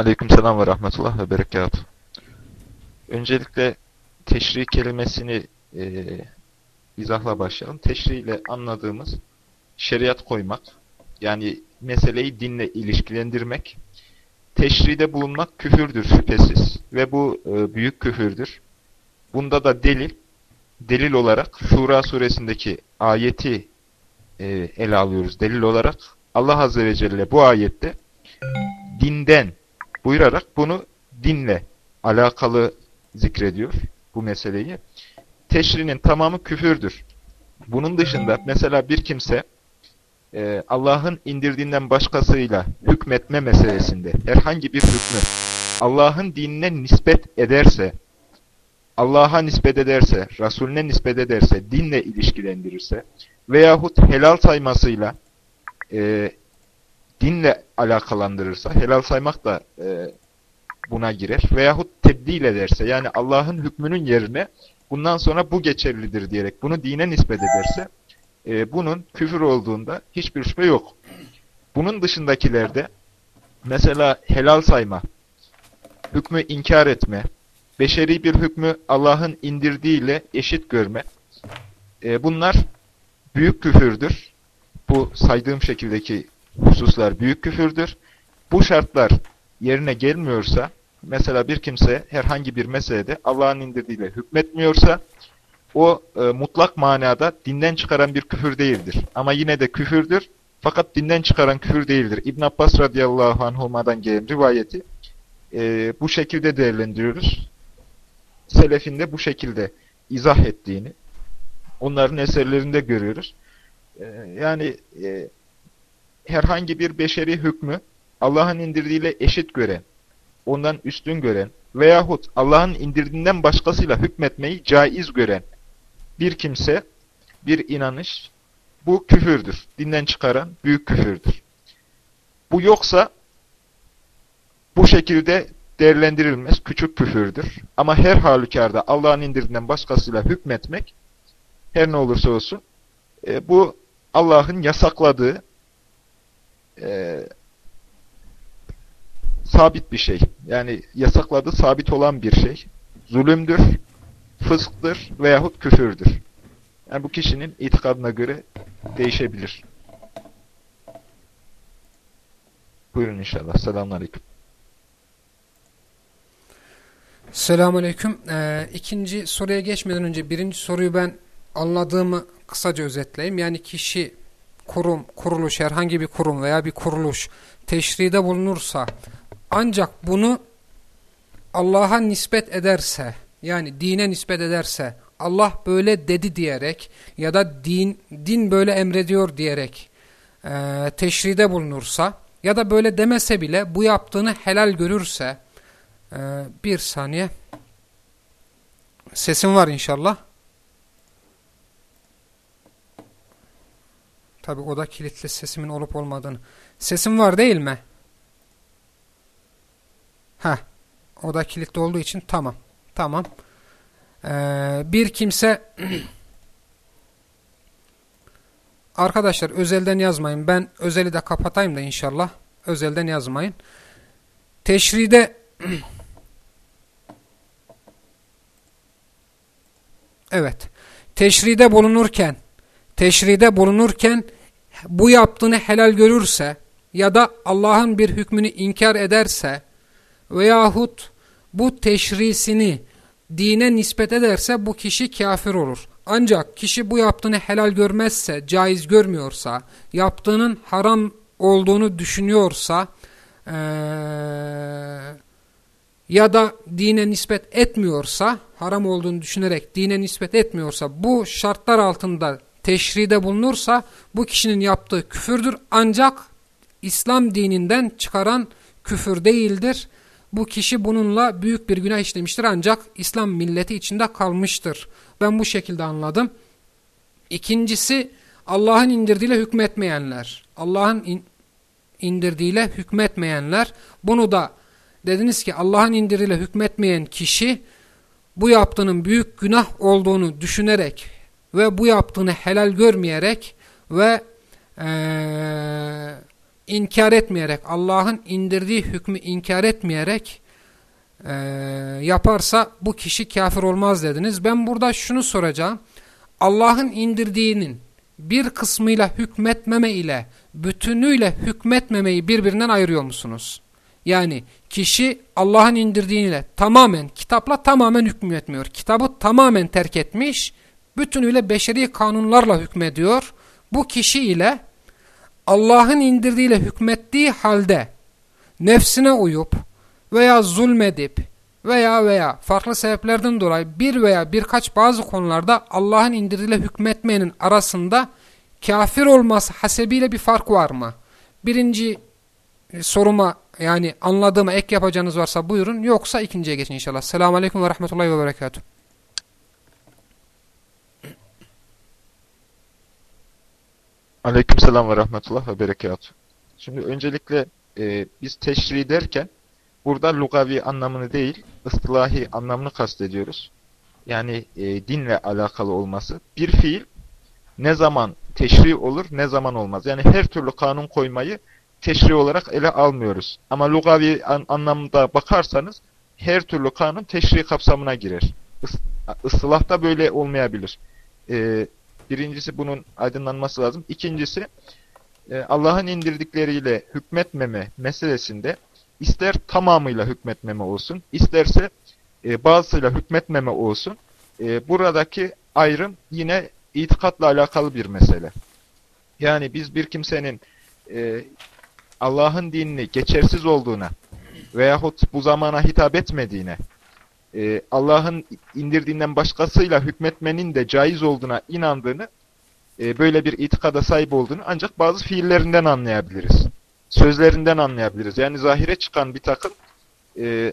Aleykümselam ve rahmetullah ve berekatuhu. Öncelikle teşri kelimesini e, izahla başlayalım. Teşri ile anladığımız şeriat koymak, yani meseleyi dinle ilişkilendirmek, teşride bulunmak küfürdür şüphesiz ve bu e, büyük küfürdür. Bunda da delil, delil olarak Şura suresindeki ayeti e, ele alıyoruz. Delil olarak Allah Azze ve Celle bu ayette dinden buyurarak bunu dinle alakalı zikrediyor bu meseleyi. Teşrinin tamamı küfürdür. Bunun dışında mesela bir kimse e, Allah'ın indirdiğinden başkasıyla hükmetme meselesinde herhangi bir hükmü Allah'ın dinine nispet ederse, Allah'a nispet ederse, Resulüne nispet ederse, dinle ilişkilendirirse veyahut helal saymasıyla e, dinle alakalandırırsa, helal saymak da e, buna girer. Veyahut tebdil ederse, yani Allah'ın hükmünün yerine bundan sonra bu geçerlidir diyerek bunu dine nispet ederse, e, bunun küfür olduğunda hiçbir şüphe yok. Bunun dışındakilerde, mesela helal sayma, hükmü inkar etme, beşeri bir hükmü Allah'ın indirdiğiyle eşit görme, e, bunlar büyük küfürdür. Bu saydığım şekildeki hususlar büyük küfürdür. Bu şartlar yerine gelmiyorsa, mesela bir kimse herhangi bir meselede Allah'ın indirdiğiyle hükmetmiyorsa, o e, mutlak manada dinden çıkaran bir küfür değildir. Ama yine de küfürdür. Fakat dinden çıkaran küfür değildir. İbn Abbas radıyallahu anhuma'dan gelen rivayeti e, bu şekilde değerlendiriyoruz. Selefin de bu şekilde izah ettiğini onların eserlerinde görüyoruz. E, yani e, herhangi bir beşeri hükmü Allah'ın indirdiğiyle eşit gören, ondan üstün gören veyahut Allah'ın indirdiğinden başkasıyla hükmetmeyi caiz gören bir kimse, bir inanış, bu küfürdür. Dinden çıkaran büyük küfürdür. Bu yoksa bu şekilde değerlendirilmez, küçük küfürdür. Ama her halükarda Allah'ın indirdiğinden başkasıyla hükmetmek, her ne olursa olsun, e, bu Allah'ın yasakladığı e, sabit bir şey. Yani yasakladığı sabit olan bir şey. Zulümdür, fısktır veyahut küfürdür. Yani bu kişinin itikadına göre değişebilir. Buyurun inşallah. Selamun Aleyküm. Selamun Aleyküm. Ee, ikinci soruya geçmeden önce birinci soruyu ben anladığımı kısaca özetleyeyim. Yani kişi, kurum, kuruluş, herhangi bir kurum veya bir kuruluş teşride bulunursa ancak bunu Allah'a nispet ederse yani dine nispet ederse Allah böyle dedi diyerek ya da din din böyle emrediyor diyerek e, teşride bulunursa ya da böyle demese bile bu yaptığını helal görürse e, bir saniye sesim var inşallah. Tabi o da kilitli sesimin olup olmadığını. Sesim var değil mi? Ha, o da kilitli olduğu için tamam. Tamam. Ee, bir kimse arkadaşlar özelden yazmayın. Ben özeli de kapatayım da inşallah. Özelden yazmayın. Teşride evet. Teşride bulunurken teşride bulunurken bu yaptığını helal görürse ya da Allah'ın bir hükmünü inkar ederse veyahut bu teşrisini dine nispet ederse bu kişi kafir olur. Ancak kişi bu yaptığını helal görmezse, caiz görmüyorsa, yaptığının haram olduğunu düşünüyorsa ee, ya da dine nispet etmiyorsa, haram olduğunu düşünerek dine nispet etmiyorsa, bu şartlar altında teşride bulunursa bu kişinin yaptığı küfürdür. Ancak İslam dininden çıkaran küfür değildir bu kişi bununla büyük bir günah işlemiştir ancak İslam milleti içinde kalmıştır. Ben bu şekilde anladım. İkincisi Allah'ın indirdiğiyle hükmetmeyenler. Allah'ın in, indirdiğiyle hükmetmeyenler. Bunu da dediniz ki Allah'ın indirdiğiyle hükmetmeyen kişi bu yaptığının büyük günah olduğunu düşünerek ve bu yaptığını helal görmeyerek ve ee, inkar etmeyerek, Allah'ın indirdiği hükmü inkar etmeyerek e, yaparsa bu kişi kafir olmaz dediniz. Ben burada şunu soracağım. Allah'ın indirdiğinin bir kısmıyla hükmetmeme ile bütünüyle hükmetmemeyi birbirinden ayırıyor musunuz? Yani kişi Allah'ın indirdiğiyle tamamen, kitapla tamamen hükmetmiyor. Kitabı tamamen terk etmiş, bütünüyle beşeri kanunlarla hükmediyor. Bu kişi ile Allah'ın indirdiğiyle hükmettiği halde nefsine uyup veya zulmedip veya veya farklı sebeplerden dolayı bir veya birkaç bazı konularda Allah'ın indirdiğiyle hükmetmeyenin arasında kafir olması hasebiyle bir fark var mı? Birinci soruma yani anladığıma ek yapacağınız varsa buyurun yoksa ikinciye geçin inşallah. Selamun Aleyküm ve Rahmetullahi ve Berekatuhu. Aleykümselam ve rahmetullah ve berekatuhu. Şimdi öncelikle e, biz teşri derken burada lugavi anlamını değil, ıstılahi anlamını kastediyoruz. Yani e, dinle alakalı olması. Bir fiil ne zaman teşri olur, ne zaman olmaz. Yani her türlü kanun koymayı teşri olarak ele almıyoruz. Ama lugavi an anlamda bakarsanız her türlü kanun teşri kapsamına girer. Is ıslahta böyle olmayabilir. E, birincisi bunun aydınlanması lazım. İkincisi e, Allah'ın indirdikleriyle hükmetmeme meselesinde ister tamamıyla hükmetmeme olsun, isterse e, bazısıyla hükmetmeme olsun. E, buradaki ayrım yine itikatla alakalı bir mesele. Yani biz bir kimsenin Allah'ın dinini geçersiz olduğuna veyahut bu zamana hitap etmediğine, e, Allah'ın indirdiğinden başkasıyla hükmetmenin de caiz olduğuna inandığını, e, böyle bir itikada sahip olduğunu ancak bazı fiillerinden anlayabiliriz. Sözlerinden anlayabiliriz. Yani zahire çıkan bir takım e,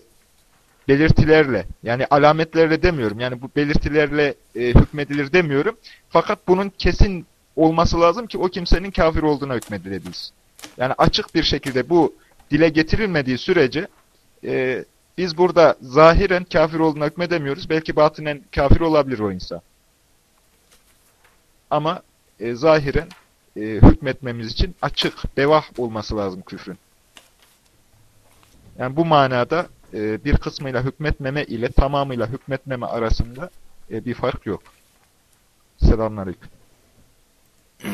belirtilerle, yani alametlerle demiyorum. Yani bu belirtilerle e, hükmedilir demiyorum. Fakat bunun kesin olması lazım ki o kimsenin kafir olduğuna hükmedilebilsin. Yani açık bir şekilde bu dile getirilmediği sürece e, biz burada zahiren kafir olduğuna hükmedemiyoruz. Belki batinen kafir olabilir o insan. Ama e, zahiren e, hükmetmemiz için açık, bevah olması lazım küfrün. Yani bu manada e, bir kısmıyla hükmetmeme ile tamamıyla hükmetmeme arasında e, bir fark yok. Selamünaleyküm.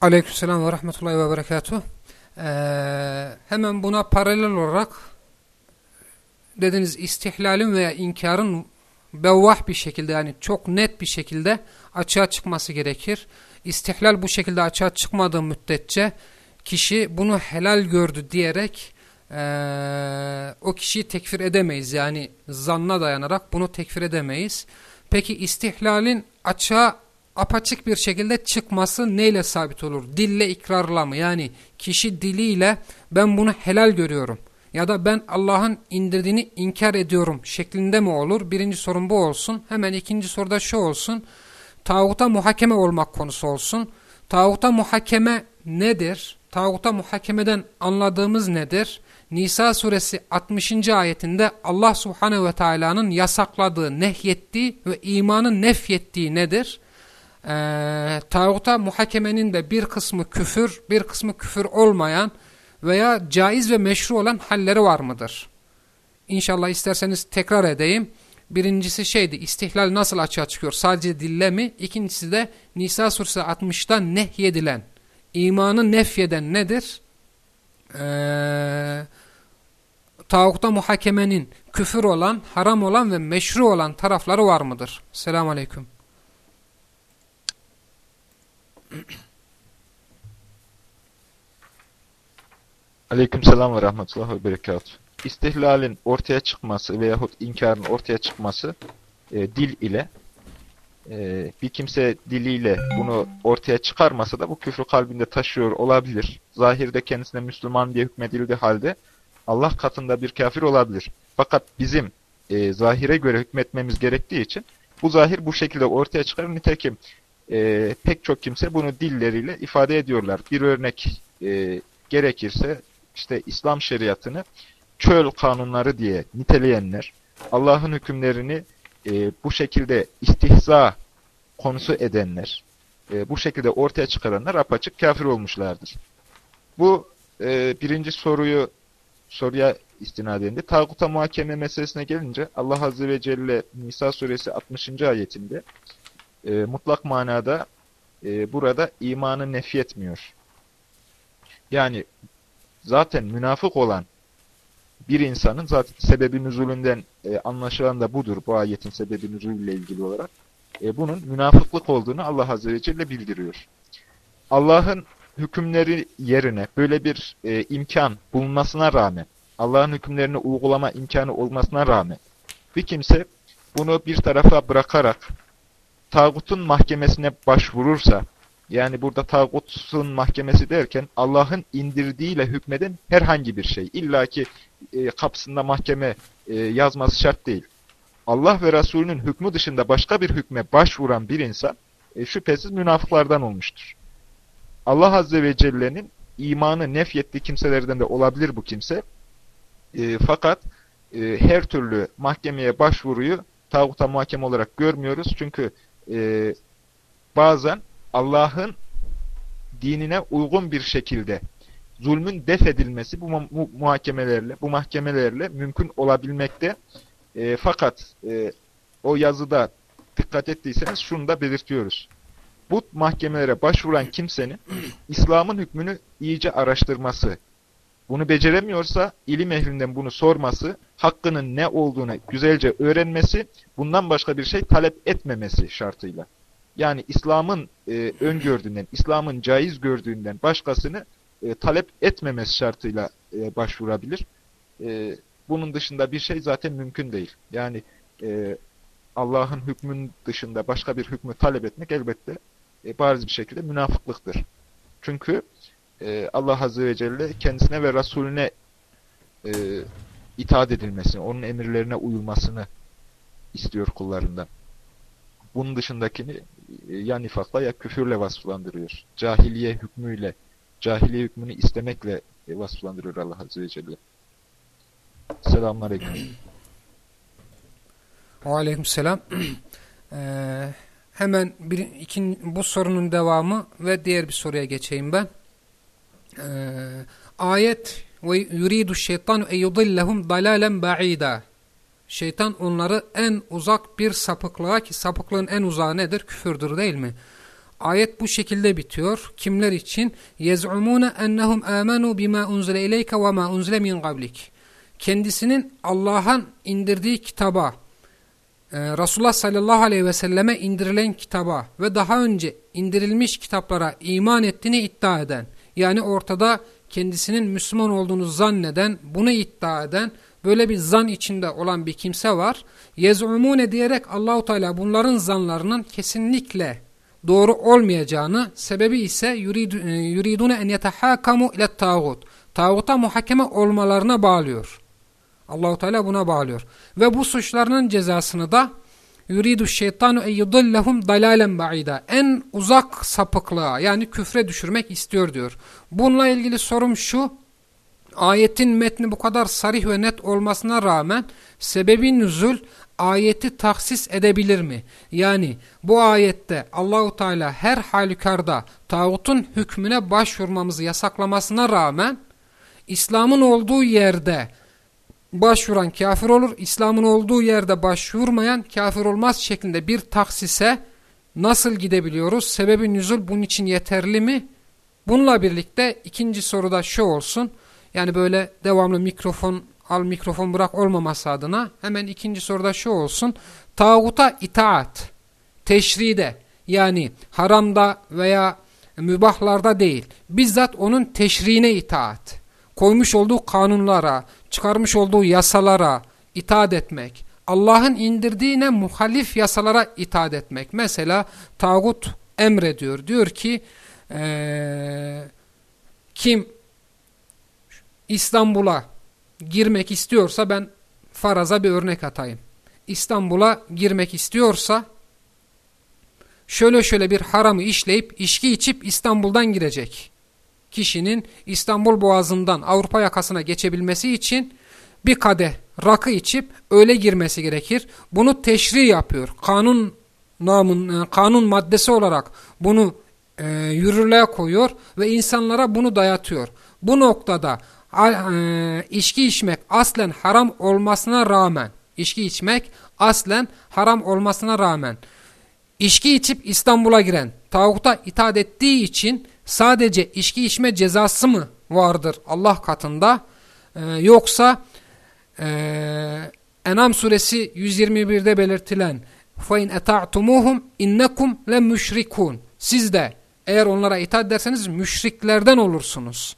Aleykümselam ve rahmetullahi ve berekatuhu. Ee, hemen buna paralel olarak dediniz istihlalin veya inkarın bevvah bir şekilde yani çok net bir şekilde açığa çıkması gerekir. İstihlal bu şekilde açığa çıkmadığı müddetçe kişi bunu helal gördü diyerek ee, o kişiyi tekfir edemeyiz. Yani zanna dayanarak bunu tekfir edemeyiz. Peki istihlalin açığa apaçık bir şekilde çıkması neyle sabit olur? Dille ikrarla mı? Yani kişi diliyle ben bunu helal görüyorum ya da ben Allah'ın indirdiğini inkar ediyorum şeklinde mi olur? Birinci sorun bu olsun. Hemen ikinci soruda şu olsun. Tağuta muhakeme olmak konusu olsun. Tağuta muhakeme nedir? Tağuta muhakemeden anladığımız nedir? Nisa suresi 60. ayetinde Allah subhanehu ve teala'nın yasakladığı, nehyettiği ve imanın nefyettiği nedir? Ee, tağuta muhakemenin de bir kısmı küfür, bir kısmı küfür olmayan veya caiz ve meşru olan halleri var mıdır? İnşallah isterseniz tekrar edeyim. Birincisi şeydi istihlal nasıl açığa çıkıyor? Sadece dille mi? İkincisi de Nisa suresi 60'da nehyedilen, imanı nefyeden nedir? Ee, tağuta muhakemenin küfür olan, haram olan ve meşru olan tarafları var mıdır? Selamun Aleyküm. Aleykümselam ve rahmetullah ve berekatuhu. İstihlalin ortaya çıkması veyahut inkarın ortaya çıkması e, dil ile e, bir kimse diliyle bunu ortaya çıkarmasa da bu küfrü kalbinde taşıyor olabilir. Zahirde kendisine Müslüman diye hükmedildiği halde Allah katında bir kafir olabilir. Fakat bizim e, zahire göre hükmetmemiz gerektiği için bu zahir bu şekilde ortaya çıkar. Nitekim e, pek çok kimse bunu dilleriyle ifade ediyorlar. Bir örnek e, gerekirse işte İslam şeriatını çöl kanunları diye niteleyenler, Allah'ın hükümlerini e, bu şekilde istihza konusu edenler, e, bu şekilde ortaya çıkaranlar apaçık kafir olmuşlardır. Bu e, birinci soruyu soruya istinadendi. Tağuta muhakeme meselesine gelince Allah Azze ve Celle Nisa suresi 60. ayetinde e, mutlak manada e, burada imanı nefyetmiyor. Yani zaten münafık olan bir insanın zaten sebebi nüzulünden e, anlaşılan da budur bu ayetin sebebi nüzulüyle ilgili olarak. E, bunun münafıklık olduğunu Allah Azze ve Celle bildiriyor. Allah'ın hükümleri yerine böyle bir e, imkan bulunmasına rağmen, Allah'ın hükümlerini uygulama imkanı olmasına rağmen bir kimse bunu bir tarafa bırakarak tağutun mahkemesine başvurursa, yani burada tağutun mahkemesi derken Allah'ın indirdiğiyle hükmeden herhangi bir şey. İlla ki e, kapısında mahkeme e, yazması şart değil. Allah ve Resulünün hükmü dışında başka bir hükme başvuran bir insan e, şüphesiz münafıklardan olmuştur. Allah Azze ve Celle'nin imanı nefyettiği kimselerden de olabilir bu kimse. E, fakat e, her türlü mahkemeye başvuruyu tağuta muhakeme olarak görmüyoruz. Çünkü e, bazen Allah'ın dinine uygun bir şekilde zulmün def edilmesi bu mu muhakemelerle, bu mahkemelerle mümkün olabilmekte. E, fakat e, o yazıda dikkat ettiyseniz şunu da belirtiyoruz. Bu mahkemelere başvuran kimsenin İslam'ın hükmünü iyice araştırması, bunu beceremiyorsa ilim ehlinden bunu sorması, hakkının ne olduğunu güzelce öğrenmesi, bundan başka bir şey talep etmemesi şartıyla. Yani İslam'ın e, öngördüğünden, İslam'ın caiz gördüğünden başkasını e, talep etmemesi şartıyla e, başvurabilir. E, bunun dışında bir şey zaten mümkün değil. Yani e, Allah'ın hükmün dışında başka bir hükmü talep etmek elbette e, bariz bir şekilde münafıklıktır. Çünkü e, Allah Azze ve Celle kendisine ve Resulüne e, itaat edilmesini, onun emirlerine uyulmasını istiyor kullarından. Bunun dışındakini ya nifakla ya küfürle vasıflandırıyor. Cahiliye hükmüyle, cahiliye hükmünü istemekle e, vasıflandırıyor Allah Azze ve Celle. Selamun Aleyküm. Aleyküm selam. Ee, hemen bir, ikin, bu sorunun devamı ve diğer bir soruya geçeyim ben. Ee, ayet ve yuridu şeytan e yudillahum dalalen ba'ida. Şeytan onları en uzak bir sapıklığa ki sapıklığın en uzağı nedir? Küfürdür değil mi? Ayet bu şekilde bitiyor. Kimler için? يَزْعُمُونَ اَنَّهُمْ آمَنُوا بِمَا اُنْزِلَ اِلَيْكَ وَمَا اُنْزِلَ مِنْ قَبْلِكَ Kendisinin Allah'ın indirdiği kitaba, e, Resulullah sallallahu aleyhi ve selleme indirilen kitaba ve daha önce indirilmiş kitaplara iman ettiğini iddia eden, yani ortada kendisinin Müslüman olduğunu zanneden, bunu iddia eden, böyle bir zan içinde olan bir kimse var. Yez'umune diyerek Allahu Teala bunların zanlarının kesinlikle doğru olmayacağını, sebebi ise e, yuridune en yetehakamu ile tağut. Tağuta muhakeme olmalarına bağlıyor. Allahu Teala buna bağlıyor. Ve bu suçlarının cezasını da yuridu şeytanu en yudillahum dalalen ba'ida. En uzak sapıklığa yani küfre düşürmek istiyor diyor. Bununla ilgili sorum şu. Ayetin metni bu kadar sarih ve net olmasına rağmen sebebi nüzul ayeti taksis edebilir mi? Yani bu ayette Allahu Teala her halükarda tağutun hükmüne başvurmamızı yasaklamasına rağmen İslam'ın olduğu yerde başvuran kafir olur, İslam'ın olduğu yerde başvurmayan kafir olmaz şeklinde bir taksise nasıl gidebiliyoruz? Sebebi nüzul bunun için yeterli mi? Bununla birlikte ikinci soruda şu olsun. Yani böyle devamlı mikrofon al mikrofon bırak olmaması adına hemen ikinci soruda şu olsun. Tağuta itaat, teşride yani haramda veya mübahlarda değil. Bizzat onun teşriğine itaat. Koymuş olduğu kanunlara, çıkarmış olduğu yasalara itaat etmek. Allah'ın indirdiğine muhalif yasalara itaat etmek. Mesela tağut emrediyor. Diyor ki ee, kim İstanbul'a girmek istiyorsa ben faraza bir örnek atayım. İstanbul'a girmek istiyorsa şöyle şöyle bir haramı işleyip içki içip İstanbul'dan girecek. Kişinin İstanbul Boğazı'ndan Avrupa yakasına geçebilmesi için bir kadeh rakı içip öyle girmesi gerekir. Bunu teşri yapıyor. Kanun namın, e, kanun maddesi olarak bunu e, yürürlüğe koyuyor ve insanlara bunu dayatıyor. bu noktada içki içmek aslen haram olmasına rağmen içki içmek aslen haram olmasına rağmen içki içip İstanbul'a giren tağuta itaat ettiği için sadece içki içme cezası mı vardır Allah katında ee, yoksa e, Enam suresi 121'de belirtilen فَاِنْ اَتَعْتُمُوهُمْ اِنَّكُمْ لَمُشْرِكُونَ Siz de eğer onlara itaat ederseniz müşriklerden olursunuz.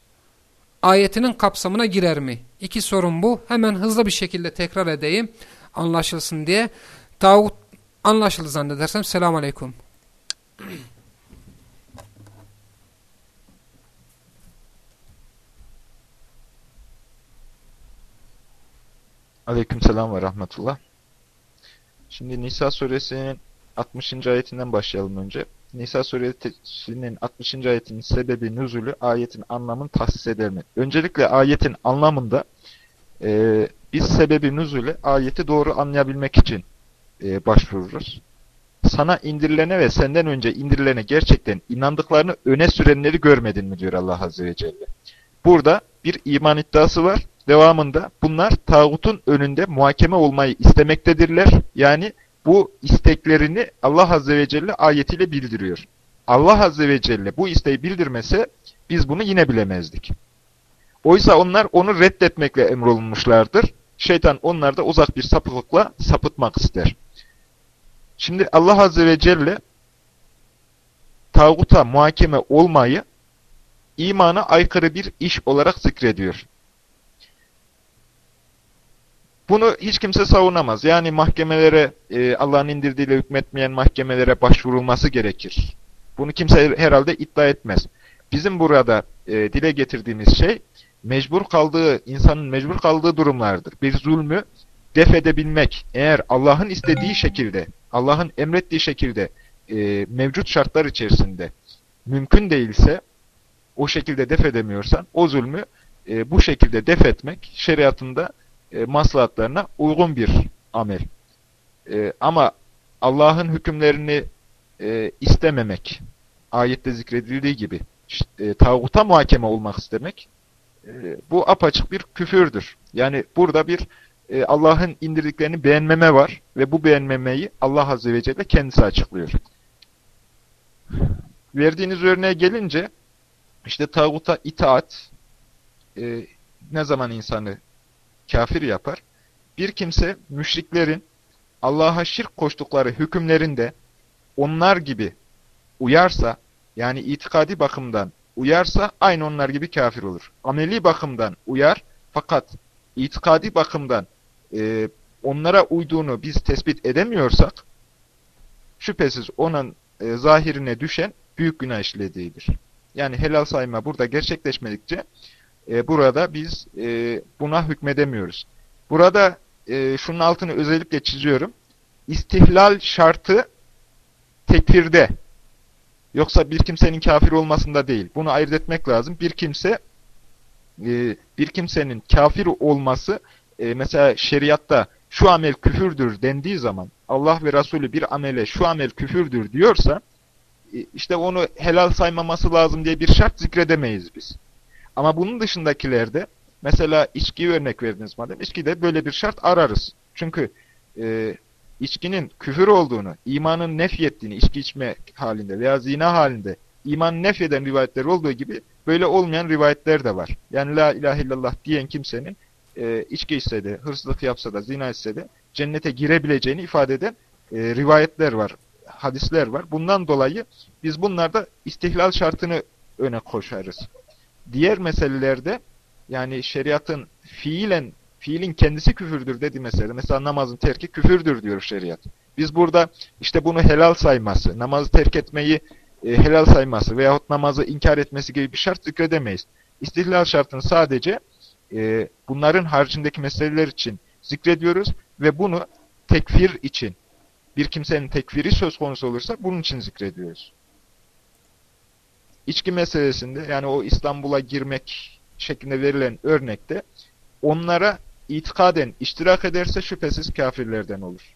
Ayetinin kapsamına girer mi? İki sorun bu. Hemen hızlı bir şekilde tekrar edeyim. Anlaşılsın diye. Tağut anlaşıldı zannedersem. Selamun Aleyküm. Aleykümselam ve rahmetullah. Şimdi Nisa suresinin 60. ayetinden başlayalım önce. Nisa suresinin 60. ayetinin sebebi nüzulü ayetin anlamını tahsis eder mi? Öncelikle ayetin anlamında e, biz sebebi nüzulü ayeti doğru anlayabilmek için e, başvururuz. Sana indirilene ve senden önce indirilene gerçekten inandıklarını öne sürenleri görmedin mi diyor Allah Azze ve Celle. Burada bir iman iddiası var. Devamında bunlar tağutun önünde muhakeme olmayı istemektedirler. Yani bu isteklerini Allah Azze ve Celle ayetiyle bildiriyor. Allah Azze ve Celle bu isteği bildirmese biz bunu yine bilemezdik. Oysa onlar onu reddetmekle emrolunmuşlardır. Şeytan onlarda uzak bir sapıklıkla sapıtmak ister. Şimdi Allah Azze ve Celle tağuta muhakeme olmayı imana aykırı bir iş olarak zikrediyor. Bunu hiç kimse savunamaz. Yani mahkemelere, e, Allah'ın indirdiğiyle hükmetmeyen mahkemelere başvurulması gerekir. Bunu kimse herhalde iddia etmez. Bizim burada e, dile getirdiğimiz şey, mecbur kaldığı, insanın mecbur kaldığı durumlardır. Bir zulmü def edebilmek, eğer Allah'ın istediği şekilde, Allah'ın emrettiği şekilde e, mevcut şartlar içerisinde mümkün değilse, o şekilde def edemiyorsan, o zulmü e, bu şekilde def etmek şeriatında e, maslahatlarına uygun bir amel. E, ama Allah'ın hükümlerini e, istememek, ayette zikredildiği gibi e, tağuta muhakeme olmak istemek, e, bu apaçık bir küfürdür. Yani burada bir e, Allah'ın indirdiklerini beğenmeme var ve bu beğenmemeyi Allah Azze ve Celle kendisi açıklıyor. Verdiğiniz örneğe gelince, işte tağuta itaat, e, ne zaman insanı kafir yapar. Bir kimse müşriklerin Allah'a şirk koştukları hükümlerinde onlar gibi uyarsa, yani itikadi bakımdan uyarsa aynı onlar gibi kafir olur. Ameli bakımdan uyar fakat itikadi bakımdan e, onlara uyduğunu biz tespit edemiyorsak şüphesiz onun e, zahirine düşen büyük günah işlediğidir. Yani helal sayma burada gerçekleşmedikçe e, burada biz e, buna hükmedemiyoruz. Burada e, şunun altını özellikle çiziyorum. İstihlal şartı tekfirde. Yoksa bir kimsenin kafir olmasında değil. Bunu ayırt etmek lazım. Bir kimse e, bir kimsenin kafir olması e, mesela şeriatta şu amel küfürdür dendiği zaman Allah ve Resulü bir amele şu amel küfürdür diyorsa e, işte onu helal saymaması lazım diye bir şart zikredemeyiz biz. Ama bunun dışındakilerde mesela içki örnek verdiniz madem. İçkide böyle bir şart ararız. Çünkü e, içkinin küfür olduğunu, imanın nefyettiğini içki içme halinde veya zina halinde iman nefyeden rivayetler olduğu gibi böyle olmayan rivayetler de var. Yani la ilahe illallah diyen kimsenin e, içki içse de, hırsızlık yapsa da, zina etse de cennete girebileceğini ifade eden e, rivayetler var, hadisler var. Bundan dolayı biz bunlarda istihlal şartını öne koşarız. Diğer meselelerde yani şeriatın fiilen fiilin kendisi küfürdür dedi mesela. Mesela namazın terki küfürdür diyor şeriat. Biz burada işte bunu helal sayması, namazı terk etmeyi e, helal sayması veyahut namazı inkar etmesi gibi bir şart zikredemeyiz. İstihlal şartını sadece e, bunların haricindeki meseleler için zikrediyoruz ve bunu tekfir için, bir kimsenin tekfiri söz konusu olursa bunun için zikrediyoruz. İçki meselesinde yani o İstanbul'a girmek şeklinde verilen örnekte onlara itikaden iştirak ederse şüphesiz kafirlerden olur.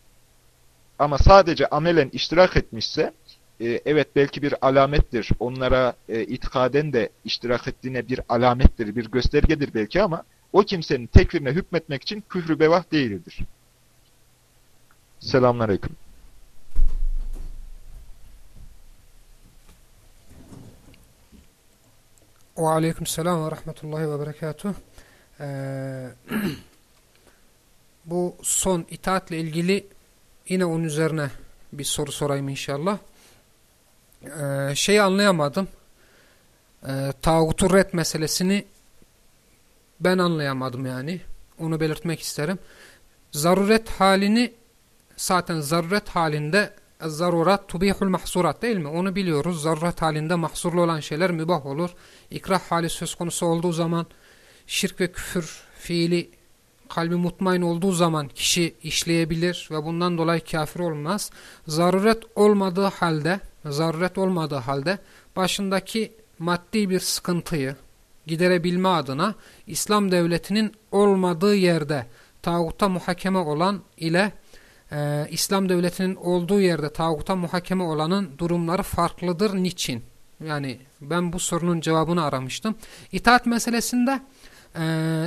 Ama sadece amelen iştirak etmişse e, evet belki bir alamettir. Onlara e, itikaden de iştirak ettiğine bir alamettir, bir göstergedir belki ama o kimsenin tekfirine hükmetmek için küfrü bevah değildir. Selamünaleyküm. Ve aleyküm selam ve rahmetullahi ve berekatuh. Ee, bu son itaatle ilgili yine onun üzerine bir soru sorayım inşallah. Ee, şeyi anlayamadım. Ee, tağutu red meselesini ben anlayamadım yani. Onu belirtmek isterim. Zaruret halini zaten zaruret halinde zarurat tubihul mahsurat değil mi? Onu biliyoruz. Zaruret halinde mahsurlu olan şeyler mübah olur. İkrah hali söz konusu olduğu zaman şirk ve küfür fiili kalbi mutmain olduğu zaman kişi işleyebilir ve bundan dolayı kafir olmaz. Zaruret olmadığı halde, zaruret olmadığı halde başındaki maddi bir sıkıntıyı giderebilme adına İslam devletinin olmadığı yerde tağuta muhakeme olan ile e, İslam devletinin olduğu yerde tağuta muhakeme olanın durumları farklıdır. Niçin? Yani ben bu sorunun cevabını aramıştım. İtaat meselesinde e,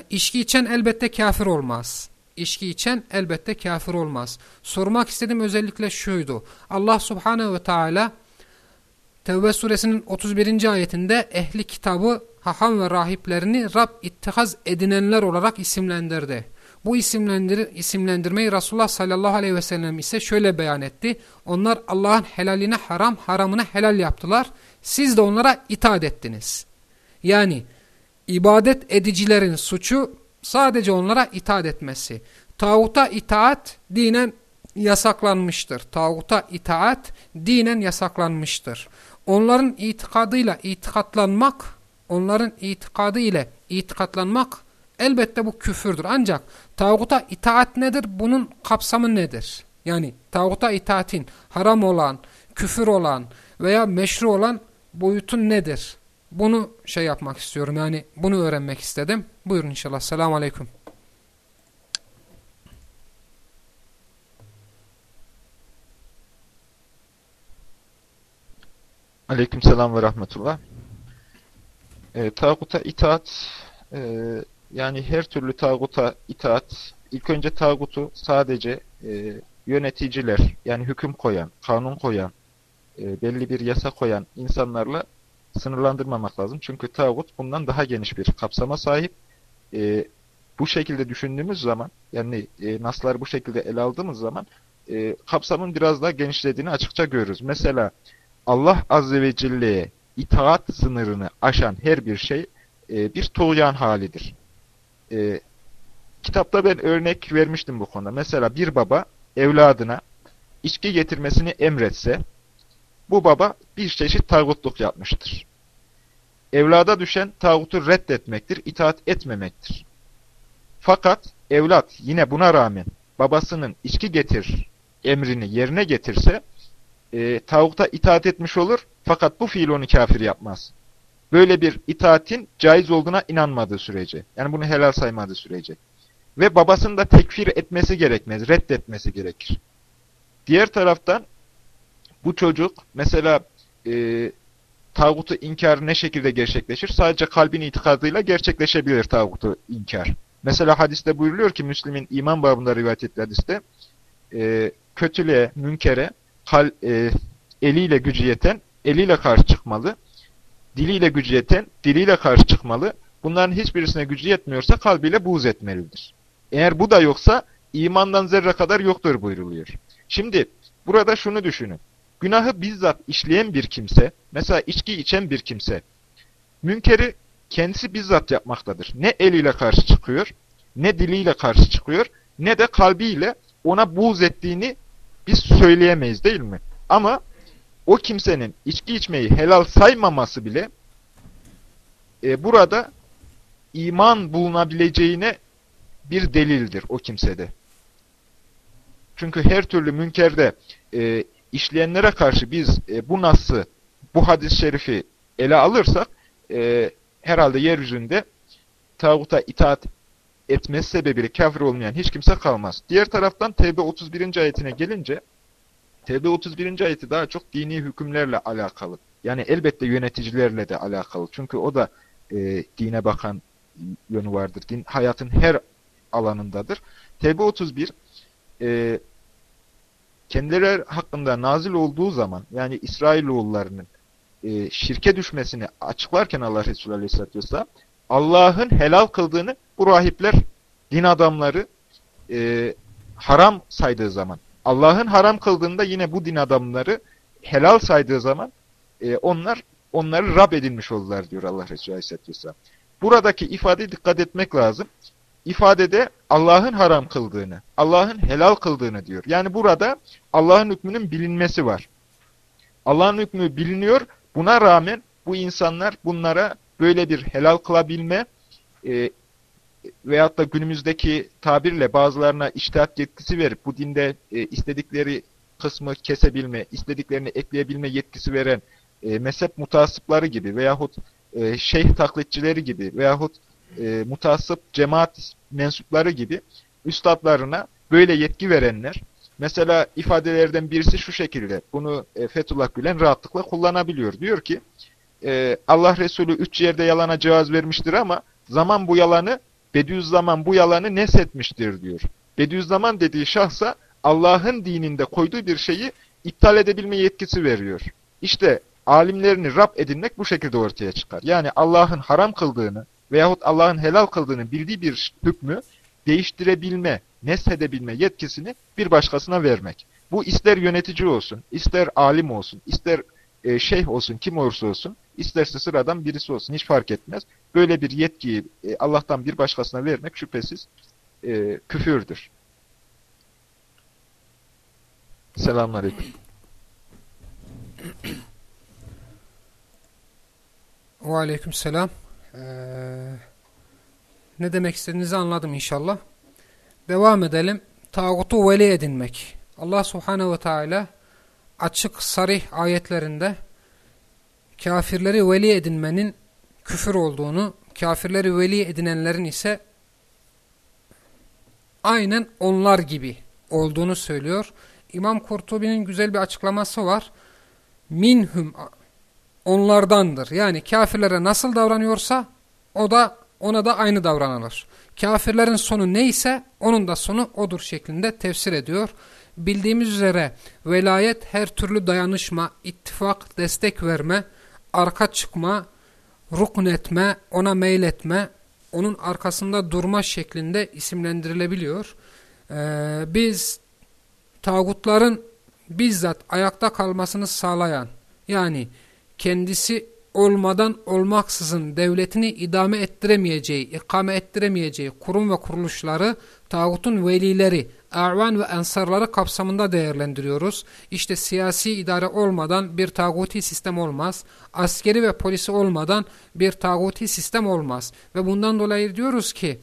içki içen elbette kafir olmaz. İçki içen elbette kafir olmaz. Sormak istediğim özellikle şuydu. Allah subhanehu ve teala Tevbe suresinin 31. ayetinde ehli kitabı haham ve rahiplerini Rab ittihaz edinenler olarak isimlendirdi. Bu isimlendir isimlendirmeyi Resulullah sallallahu aleyhi ve sellem ise şöyle beyan etti. Onlar Allah'ın helaline haram, haramına helal yaptılar. Siz de onlara itaat ettiniz. Yani ibadet edicilerin suçu sadece onlara itaat etmesi. Tağuta itaat dinen yasaklanmıştır. Tağuta itaat dinen yasaklanmıştır. Onların itikadıyla itikatlanmak, onların itikadı ile itikatlanmak elbette bu küfürdür. Ancak tağuta itaat nedir? Bunun kapsamı nedir? Yani tağuta itaatin haram olan, küfür olan veya meşru olan boyutun nedir? Bunu şey yapmak istiyorum. Yani bunu öğrenmek istedim. Buyurun inşallah. Selamun Aleyküm. Aleykümselam ve rahmetullah. E, tağuta itaat e, yani her türlü tağuta itaat ilk önce tağutu sadece e, yöneticiler yani hüküm koyan, kanun koyan, e, belli bir yasa koyan insanlarla sınırlandırmamak lazım. Çünkü tağut bundan daha geniş bir kapsama sahip. E, bu şekilde düşündüğümüz zaman yani e, nasları bu şekilde ele aldığımız zaman e, kapsamın biraz daha genişlediğini açıkça görürüz. Mesela Allah Azze ve Celle'ye itaat sınırını aşan her bir şey e, bir tuğyan halidir. E, kitapta ben örnek vermiştim bu konuda. Mesela bir baba evladına içki getirmesini emretse, bu baba bir çeşit tağutluk yapmıştır. Evlada düşen tağutu reddetmektir, itaat etmemektir. Fakat evlat yine buna rağmen babasının içki getir emrini yerine getirse, e, tağuta itaat etmiş olur fakat bu fiil onu kafir yapmaz. Böyle bir itaatin caiz olduğuna inanmadığı sürece. Yani bunu helal saymadığı sürece. Ve babasını da tekfir etmesi gerekmez, reddetmesi gerekir. Diğer taraftan bu çocuk mesela e, tağutu inkar ne şekilde gerçekleşir? Sadece kalbin itikadıyla gerçekleşebilir tağutu inkar. Mesela hadiste buyuruluyor ki Müslim'in iman babında rivayet ettiği hadiste e, kötülüğe, münkere kal, e, eliyle gücü yeten eliyle karşı çıkmalı. Diliyle gücü yeten diliyle karşı çıkmalı. Bunların hiçbirisine gücü yetmiyorsa kalbiyle buğz etmelidir. Eğer bu da yoksa imandan zerre kadar yoktur buyruluyor. Şimdi burada şunu düşünün. Günahı bizzat işleyen bir kimse, mesela içki içen bir kimse, münkeri kendisi bizzat yapmaktadır. Ne eliyle karşı çıkıyor, ne diliyle karşı çıkıyor, ne de kalbiyle ona buğz ettiğini biz söyleyemeyiz değil mi? Ama o kimsenin içki içmeyi helal saymaması bile e, burada iman bulunabileceğine bir delildir o kimsede. Çünkü her türlü münkerde e, işleyenlere karşı biz e, bu nasıl, bu hadis-i şerifi ele alırsak e, herhalde yeryüzünde tağuta itaat etmesi sebebiyle kafir olmayan hiç kimse kalmaz. Diğer taraftan Tevbe 31. ayetine gelince Tevbe 31. ayeti daha çok dini hükümlerle alakalı. Yani elbette yöneticilerle de alakalı. Çünkü o da e, dine bakan yönü vardır. Din hayatın her alanındadır. Tevbe 31 e, kendileri hakkında nazil olduğu zaman yani İsrailoğullarının e, şirke düşmesini açıklarken Allah Resulü Aleyhisselatü Vesselam Allah'ın helal kıldığını bu rahipler, din adamları e, haram saydığı zaman Allah'ın haram kıldığında yine bu din adamları helal saydığı zaman e, onlar onları Rab edilmiş oldular diyor Allah Resulü Aleyhisselatü Vesselam. Buradaki ifadeye dikkat etmek lazım. İfadede Allah'ın haram kıldığını, Allah'ın helal kıldığını diyor. Yani burada Allah'ın hükmünün bilinmesi var. Allah'ın hükmü biliniyor. Buna rağmen bu insanlar bunlara böyle bir helal kılabilme e, veyahut da günümüzdeki tabirle bazılarına iştihat yetkisi verip bu dinde e, istedikleri kısmı kesebilme, istediklerini ekleyebilme yetkisi veren e, mezhep mutasıpları gibi veyahut e, şeyh taklitçileri gibi veyahut e, mutasıp cemaat mensupları gibi üstadlarına böyle yetki verenler mesela ifadelerden birisi şu şekilde bunu e, Fethullah Gülen rahatlıkla kullanabiliyor. Diyor ki e, Allah Resulü üç yerde yalana cevaz vermiştir ama zaman bu yalanı Bediüzzaman bu yalanı nesetmiştir diyor. Bediüzzaman dediği şahsa Allah'ın dininde koyduğu bir şeyi iptal edebilme yetkisi veriyor. İşte alimlerini Rab edinmek bu şekilde ortaya çıkar. Yani Allah'ın haram kıldığını veyahut Allah'ın helal kıldığını bildiği bir hükmü değiştirebilme, neshedebilme yetkisini bir başkasına vermek. Bu ister yönetici olsun, ister alim olsun, ister e, şeyh olsun, kim olursa olsun, isterse sıradan birisi olsun, hiç fark etmez. Böyle bir yetkiyi e, Allah'tan bir başkasına vermek şüphesiz e, küfürdür. Selamünaleyküm. Ve aleyküm selam. Ee, ne demek istediğinizi anladım inşallah. Devam edelim. Tağutu veli edinmek. Allah subhanehu ve teala açık sarih ayetlerinde kafirleri veli edinmenin küfür olduğunu, kafirleri veli edinenlerin ise aynen onlar gibi olduğunu söylüyor. İmam Kurtubi'nin güzel bir açıklaması var. Minhum onlardandır. Yani kafirlere nasıl davranıyorsa o da ona da aynı davranılır. Kafirlerin sonu neyse onun da sonu odur şeklinde tefsir ediyor. Bildiğimiz üzere velayet her türlü dayanışma, ittifak, destek verme, arka çıkma, rukun etme, ona meyletme, onun arkasında durma şeklinde isimlendirilebiliyor. Ee, biz tağutların bizzat ayakta kalmasını sağlayan yani kendisi olmadan olmaksızın devletini idame ettiremeyeceği, ikame ettiremeyeceği kurum ve kuruluşları tağutun velileri, arvan ve ensarları kapsamında değerlendiriyoruz. İşte siyasi idare olmadan bir tağuti sistem olmaz. Askeri ve polisi olmadan bir tağuti sistem olmaz. Ve bundan dolayı diyoruz ki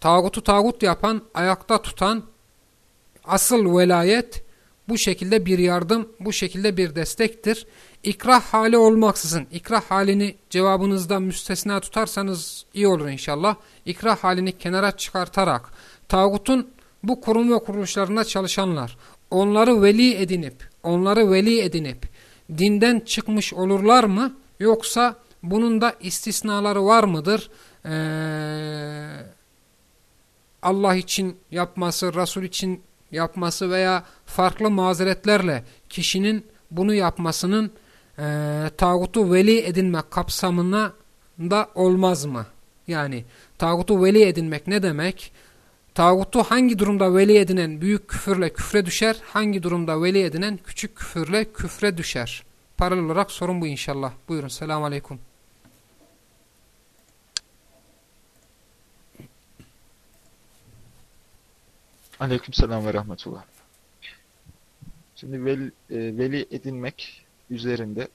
tağutu tağut yapan, ayakta tutan asıl velayet bu şekilde bir yardım, bu şekilde bir destektir. İkrah hali olmaksızın, ikrah halini cevabınızda müstesna tutarsanız iyi olur inşallah. İkrah halini kenara çıkartarak, tağutun bu kurum ve kuruluşlarında çalışanlar, onları veli edinip, onları veli edinip, dinden çıkmış olurlar mı? Yoksa bunun da istisnaları var mıdır? Ee, Allah için yapması, Resul için yapması veya farklı mazeretlerle kişinin bunu yapmasının e, tağutu veli edinmek kapsamına da olmaz mı? Yani tağutu veli edinmek ne demek? Tağutu hangi durumda veli edinen büyük küfürle küfre düşer, hangi durumda veli edinen küçük küfürle küfre düşer? Paralel olarak sorun bu inşallah. Buyurun. Selamun Aleyküm. Aleykümselam ve rahmetullah. Şimdi veli, e, veli edinmek üzerinde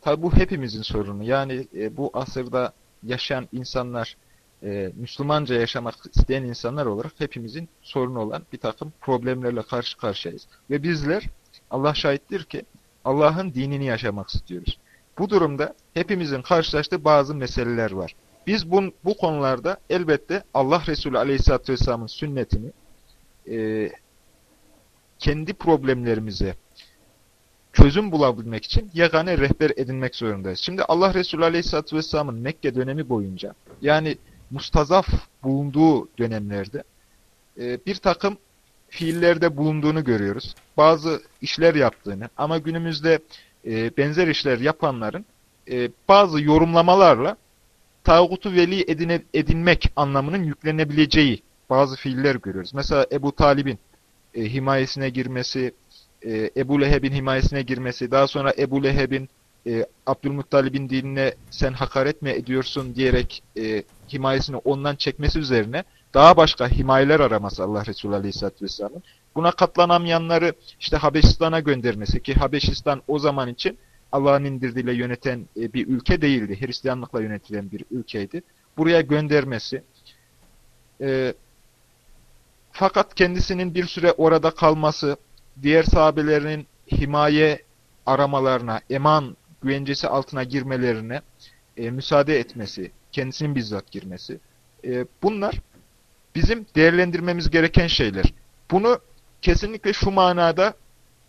tabi bu hepimizin sorunu. Yani e, bu asırda yaşayan insanlar, e, Müslümanca yaşamak isteyen insanlar olarak hepimizin sorunu olan bir takım problemlerle karşı karşıyayız. Ve bizler Allah şahittir ki Allah'ın dinini yaşamak istiyoruz. Bu durumda hepimizin karşılaştığı bazı meseleler var. Biz bu, bu konularda elbette Allah Resulü Aleyhisselatü Vesselam'ın sünnetini e, kendi problemlerimize çözüm bulabilmek için yegane rehber edinmek zorundayız. Şimdi Allah Resulü Aleyhisselatü Vesselam'ın Mekke dönemi boyunca yani mustazaf bulunduğu dönemlerde e, bir takım fiillerde bulunduğunu görüyoruz. Bazı işler yaptığını ama günümüzde e, benzer işler yapanların e, bazı yorumlamalarla tağutu veli edine, edinmek anlamının yüklenebileceği bazı fiiller görüyoruz. Mesela Ebu Talib'in e, himayesine girmesi, e, Ebu Leheb'in himayesine girmesi, daha sonra Ebu Leheb'in e, Abdülmuttalib'in dinine sen hakaret mi ediyorsun diyerek e, himayesini ondan çekmesi üzerine daha başka himayeler araması Allah Resulü Aleyhisselatü Vesselam'ın. Buna katlanamayanları işte Habeşistan'a göndermesi ki Habeşistan o zaman için Allah'ın indirdiğiyle yöneten e, bir ülke değildi. Hristiyanlıkla yönetilen bir ülkeydi. Buraya göndermesi. E, fakat kendisinin bir süre orada kalması, diğer sahabelerinin himaye aramalarına, eman güvencesi altına girmelerine e, müsaade etmesi, kendisinin bizzat girmesi. E, bunlar bizim değerlendirmemiz gereken şeyler. Bunu kesinlikle şu manada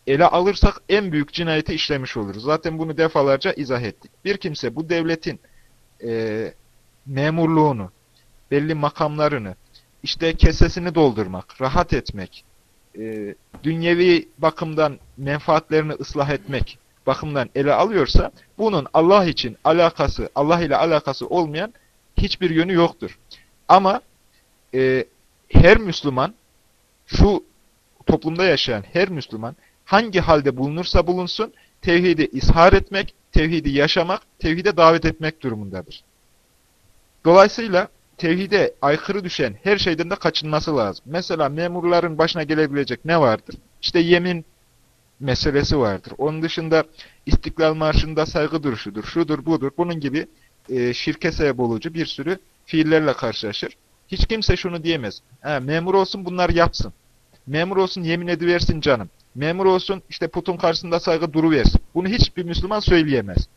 ele alırsak en büyük cinayeti işlemiş oluruz. Zaten bunu defalarca izah ettik. Bir kimse bu devletin e, memurluğunu, belli makamlarını, işte kesesini doldurmak, rahat etmek, e, dünyevi bakımdan menfaatlerini ıslah etmek bakımdan ele alıyorsa, bunun Allah için alakası, Allah ile alakası olmayan hiçbir yönü yoktur. Ama e, her Müslüman, şu toplumda yaşayan her Müslüman, hangi halde bulunursa bulunsun, tevhidi ishar etmek, tevhidi yaşamak, tevhide davet etmek durumundadır. Dolayısıyla tevhide aykırı düşen her şeyden de kaçınması lazım. Mesela memurların başına gelebilecek ne vardır? İşte yemin meselesi vardır. Onun dışında İstiklal Marşı'nda saygı duruşudur, şudur budur, bunun gibi e, şirke sebep olucu bir sürü fiillerle karşılaşır. Hiç kimse şunu diyemez. Ha, memur olsun bunlar yapsın. Memur olsun yemin ediversin canım. Memur olsun işte putun karşısında saygı duruversin. Bunu hiçbir Müslüman söyleyemez.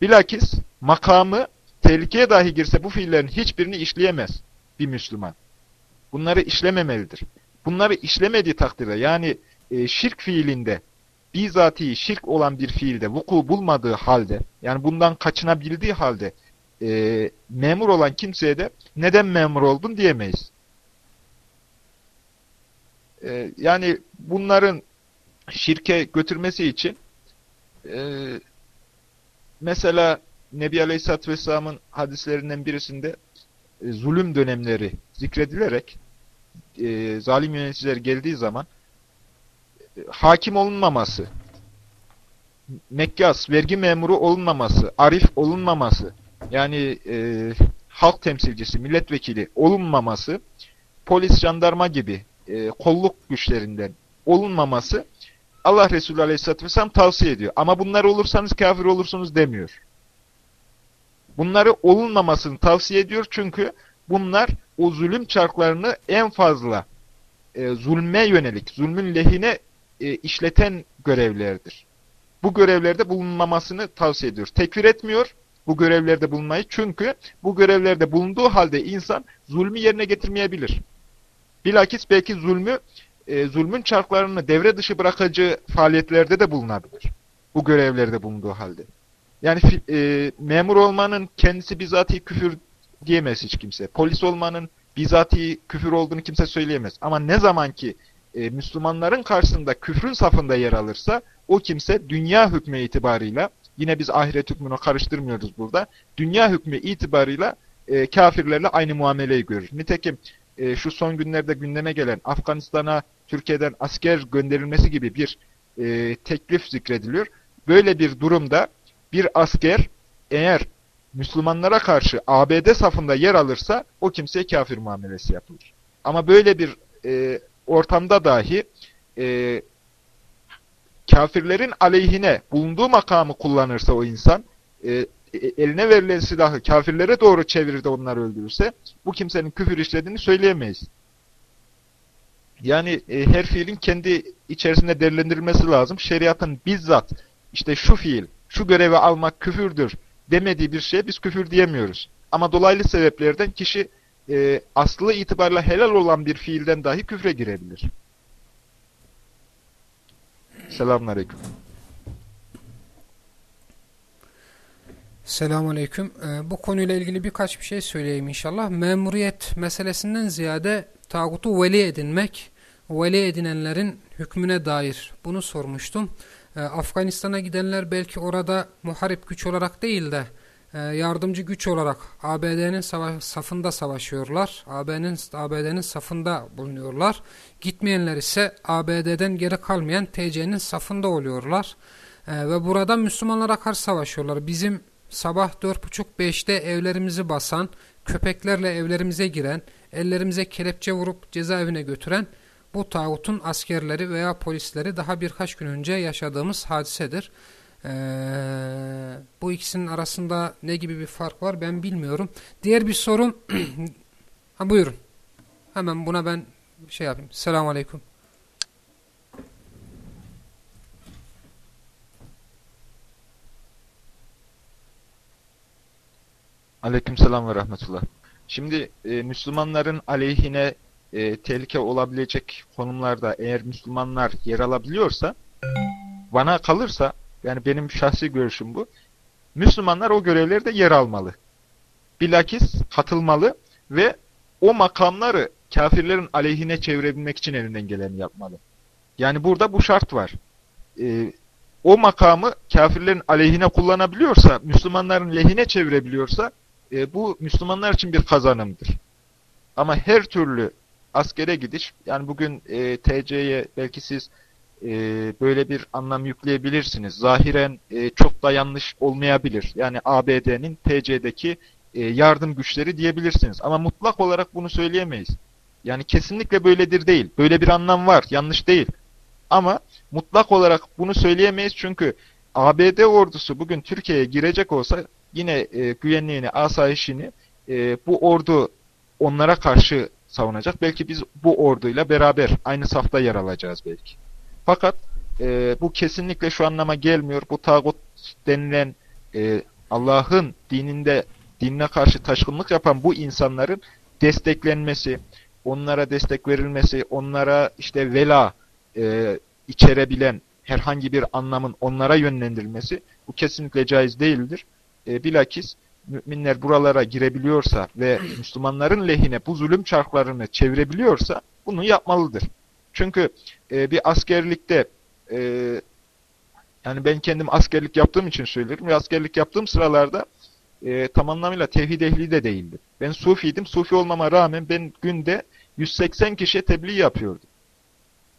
Bilakis makamı tehlikeye dahi girse bu fiillerin hiçbirini işleyemez bir Müslüman. Bunları işlememelidir. Bunları işlemediği takdirde yani e, şirk fiilinde bizatihi şirk olan bir fiilde vuku bulmadığı halde yani bundan kaçınabildiği halde e, memur olan kimseye de neden memur oldun diyemeyiz. E, yani bunların şirke götürmesi için e, mesela Nebi Aleyhisselatü Vesselam'ın hadislerinden birisinde e, zulüm dönemleri zikredilerek e, zalim yöneticiler geldiği zaman e, hakim olunmaması, mekkas, vergi memuru olunmaması, arif olunmaması, yani e, halk temsilcisi, milletvekili olunmaması, polis, jandarma gibi e, kolluk güçlerinden olunmaması Allah Resulü Aleyhisselatü Vesselam tavsiye ediyor. Ama bunlar olursanız kafir olursunuz demiyor. Bunları olunmamasını tavsiye ediyor çünkü bunlar o zulüm çarklarını en fazla e, zulme yönelik, zulmün lehine e, işleten görevlerdir. Bu görevlerde bulunmamasını tavsiye ediyor. Tekfir etmiyor bu görevlerde bulunmayı çünkü bu görevlerde bulunduğu halde insan zulmü yerine getirmeyebilir. Bilakis belki zulmü, e, zulmün çarklarını devre dışı bırakıcı faaliyetlerde de bulunabilir. Bu görevlerde bulunduğu halde. Yani e, memur olmanın kendisi bizatihi küfür diyemez hiç kimse. Polis olmanın bizatihi küfür olduğunu kimse söyleyemez. Ama ne zaman ki e, Müslümanların karşısında küfrün safında yer alırsa o kimse dünya hükmü itibarıyla yine biz ahiret hükmünü karıştırmıyoruz burada. Dünya hükmü itibarıyla e, kafirlerle aynı muameleyi görür. Nitekim e, şu son günlerde gündeme gelen Afganistan'a Türkiye'den asker gönderilmesi gibi bir e, teklif zikrediliyor. Böyle bir durumda bir asker eğer Müslümanlara karşı ABD safında yer alırsa o kimseye kafir muamelesi yapılır. Ama böyle bir e, ortamda dahi e, kafirlerin aleyhine bulunduğu makamı kullanırsa o insan, e, e, eline verilen silahı kafirlere doğru çevirir de onları öldürürse, bu kimsenin küfür işlediğini söyleyemeyiz. Yani e, her fiilin kendi içerisinde değerlendirilmesi lazım. Şeriatın bizzat işte şu fiil, şu görevi almak küfürdür demediği bir şeye biz küfür diyemiyoruz. Ama dolaylı sebeplerden kişi e, aslı itibarla helal olan bir fiilden dahi küfre girebilir. Selamünaleyküm. Selamünaleyküm. Ee, bu konuyla ilgili birkaç bir şey söyleyeyim inşallah. Memuriyet meselesinden ziyade tağutu veli edinmek, veli edinenlerin hükmüne dair bunu sormuştum. Ee, Afganistan'a gidenler belki orada muharip güç olarak değil de e, yardımcı güç olarak ABD'nin savaş, safında savaşıyorlar. AB'nin ABD'nin safında bulunuyorlar. Gitmeyenler ise ABD'den geri kalmayan TC'nin safında oluyorlar. Ee, ve burada Müslümanlara karşı savaşıyorlar. Bizim sabah 4.30-5'te evlerimizi basan, köpeklerle evlerimize giren, ellerimize kelepçe vurup cezaevine götüren bu tağutun askerleri veya polisleri daha birkaç gün önce yaşadığımız hadisedir. Ee, bu ikisinin arasında ne gibi bir fark var ben bilmiyorum. Diğer bir sorun, ha buyurun. Hemen buna ben şey yapayım. Selamun Aleyküm. Aleykümselam ve rahmetullah. Şimdi e, Müslümanların aleyhine e, tehlike olabilecek konumlarda eğer Müslümanlar yer alabiliyorsa bana kalırsa yani benim şahsi görüşüm bu. Müslümanlar o görevlerde yer almalı. Bilakis katılmalı ve o makamları kafirlerin aleyhine çevirebilmek için elinden geleni yapmalı. Yani burada bu şart var. E, o makamı kafirlerin aleyhine kullanabiliyorsa, Müslümanların lehine çevirebiliyorsa e, bu Müslümanlar için bir kazanımdır. Ama her türlü askere gidiş, yani bugün e, TC'ye belki siz e, böyle bir anlam yükleyebilirsiniz. Zahiren e, çok da yanlış olmayabilir. Yani ABD'nin TC'deki e, yardım güçleri diyebilirsiniz. Ama mutlak olarak bunu söyleyemeyiz. Yani kesinlikle böyledir değil. Böyle bir anlam var, yanlış değil. Ama mutlak olarak bunu söyleyemeyiz çünkü ABD ordusu bugün Türkiye'ye girecek olsa yine e, güvenliğini, asayişini e, bu ordu onlara karşı savunacak. Belki biz bu orduyla beraber aynı safta yer alacağız belki. Fakat e, bu kesinlikle şu anlama gelmiyor. Bu tağut denilen e, Allah'ın dininde dinine karşı taşkınlık yapan bu insanların desteklenmesi, onlara destek verilmesi, onlara işte vela e, içerebilen herhangi bir anlamın onlara yönlendirilmesi bu kesinlikle caiz değildir. E, bilakis müminler buralara girebiliyorsa ve Müslümanların lehine bu zulüm çarklarını çevirebiliyorsa bunu yapmalıdır. Çünkü e, bir askerlikte e, yani ben kendim askerlik yaptığım için söylerim ve askerlik yaptığım sıralarda e, tam anlamıyla tevhid ehli de değildim. Ben sufiydim. Sufi olmama rağmen ben günde 180 kişiye tebliğ yapıyordum.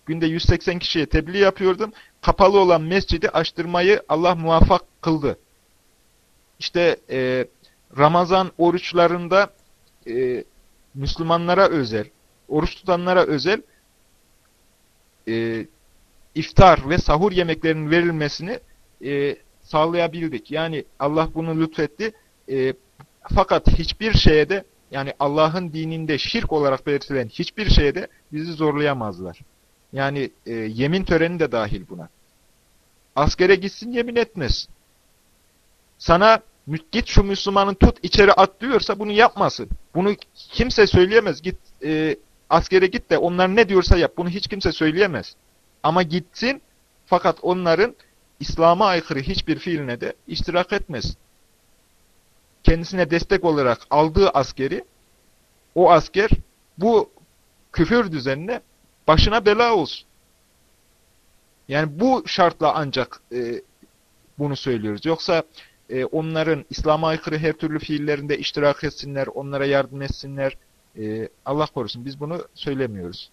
Günde 180 kişiye tebliğ yapıyordum. Kapalı olan mescidi açtırmayı Allah muvaffak kıldı. İşte e, Ramazan oruçlarında e, Müslümanlara özel, oruç tutanlara özel e, iftar ve sahur yemeklerinin verilmesini e, sağlayabildik. Yani Allah bunu lütfetti. E, fakat hiçbir şeye de yani Allah'ın dininde şirk olarak belirtilen hiçbir şeye de bizi zorlayamazlar. Yani e, yemin töreni de dahil buna. Askere gitsin yemin etmez. Sana git şu Müslümanın tut içeri at diyorsa bunu yapmasın. Bunu kimse söyleyemez. Git e, askere git de onlar ne diyorsa yap. Bunu hiç kimse söyleyemez. Ama gitsin fakat onların İslam'a aykırı hiçbir fiiline de iştirak etmez. Kendisine destek olarak aldığı askeri o asker bu küfür düzenine başına bela olsun. Yani bu şartla ancak e, bunu söylüyoruz. Yoksa e, onların İslam'a aykırı her türlü fiillerinde iştirak etsinler, onlara yardım etsinler. E, Allah korusun biz bunu söylemiyoruz.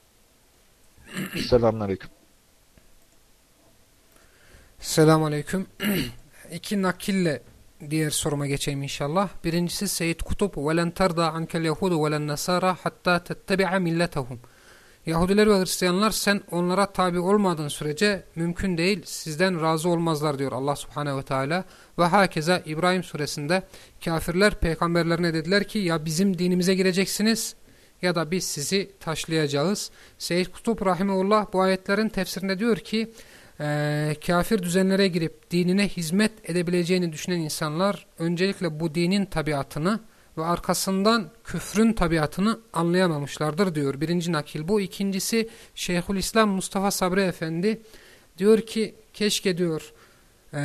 Selamünaleyküm. Selamünaleyküm. İki nakille diğer soruma geçeyim inşallah. Birincisi Seyyid Kutup وَلَنْ تَرْضَى عَنْكَ الْيَهُودُ وَلَنْ نَسَارَى حَتَّى تَتَّبِعَ مِلَّتَهُمْ Yahudiler ve Hristiyanlar sen onlara tabi olmadığın sürece mümkün değil sizden razı olmazlar diyor Allah subhanehu ve teala. Ve hakeza İbrahim suresinde kafirler peygamberlerine dediler ki ya bizim dinimize gireceksiniz ya da biz sizi taşlayacağız. Seyyid Kutup Rahimeullah bu ayetlerin tefsirinde diyor ki e, kafir düzenlere girip dinine hizmet edebileceğini düşünen insanlar öncelikle bu dinin tabiatını ve arkasından küfrün tabiatını anlayamamışlardır diyor. Birinci nakil bu. İkincisi Şeyhülislam Mustafa Sabri Efendi Diyor ki keşke diyor e,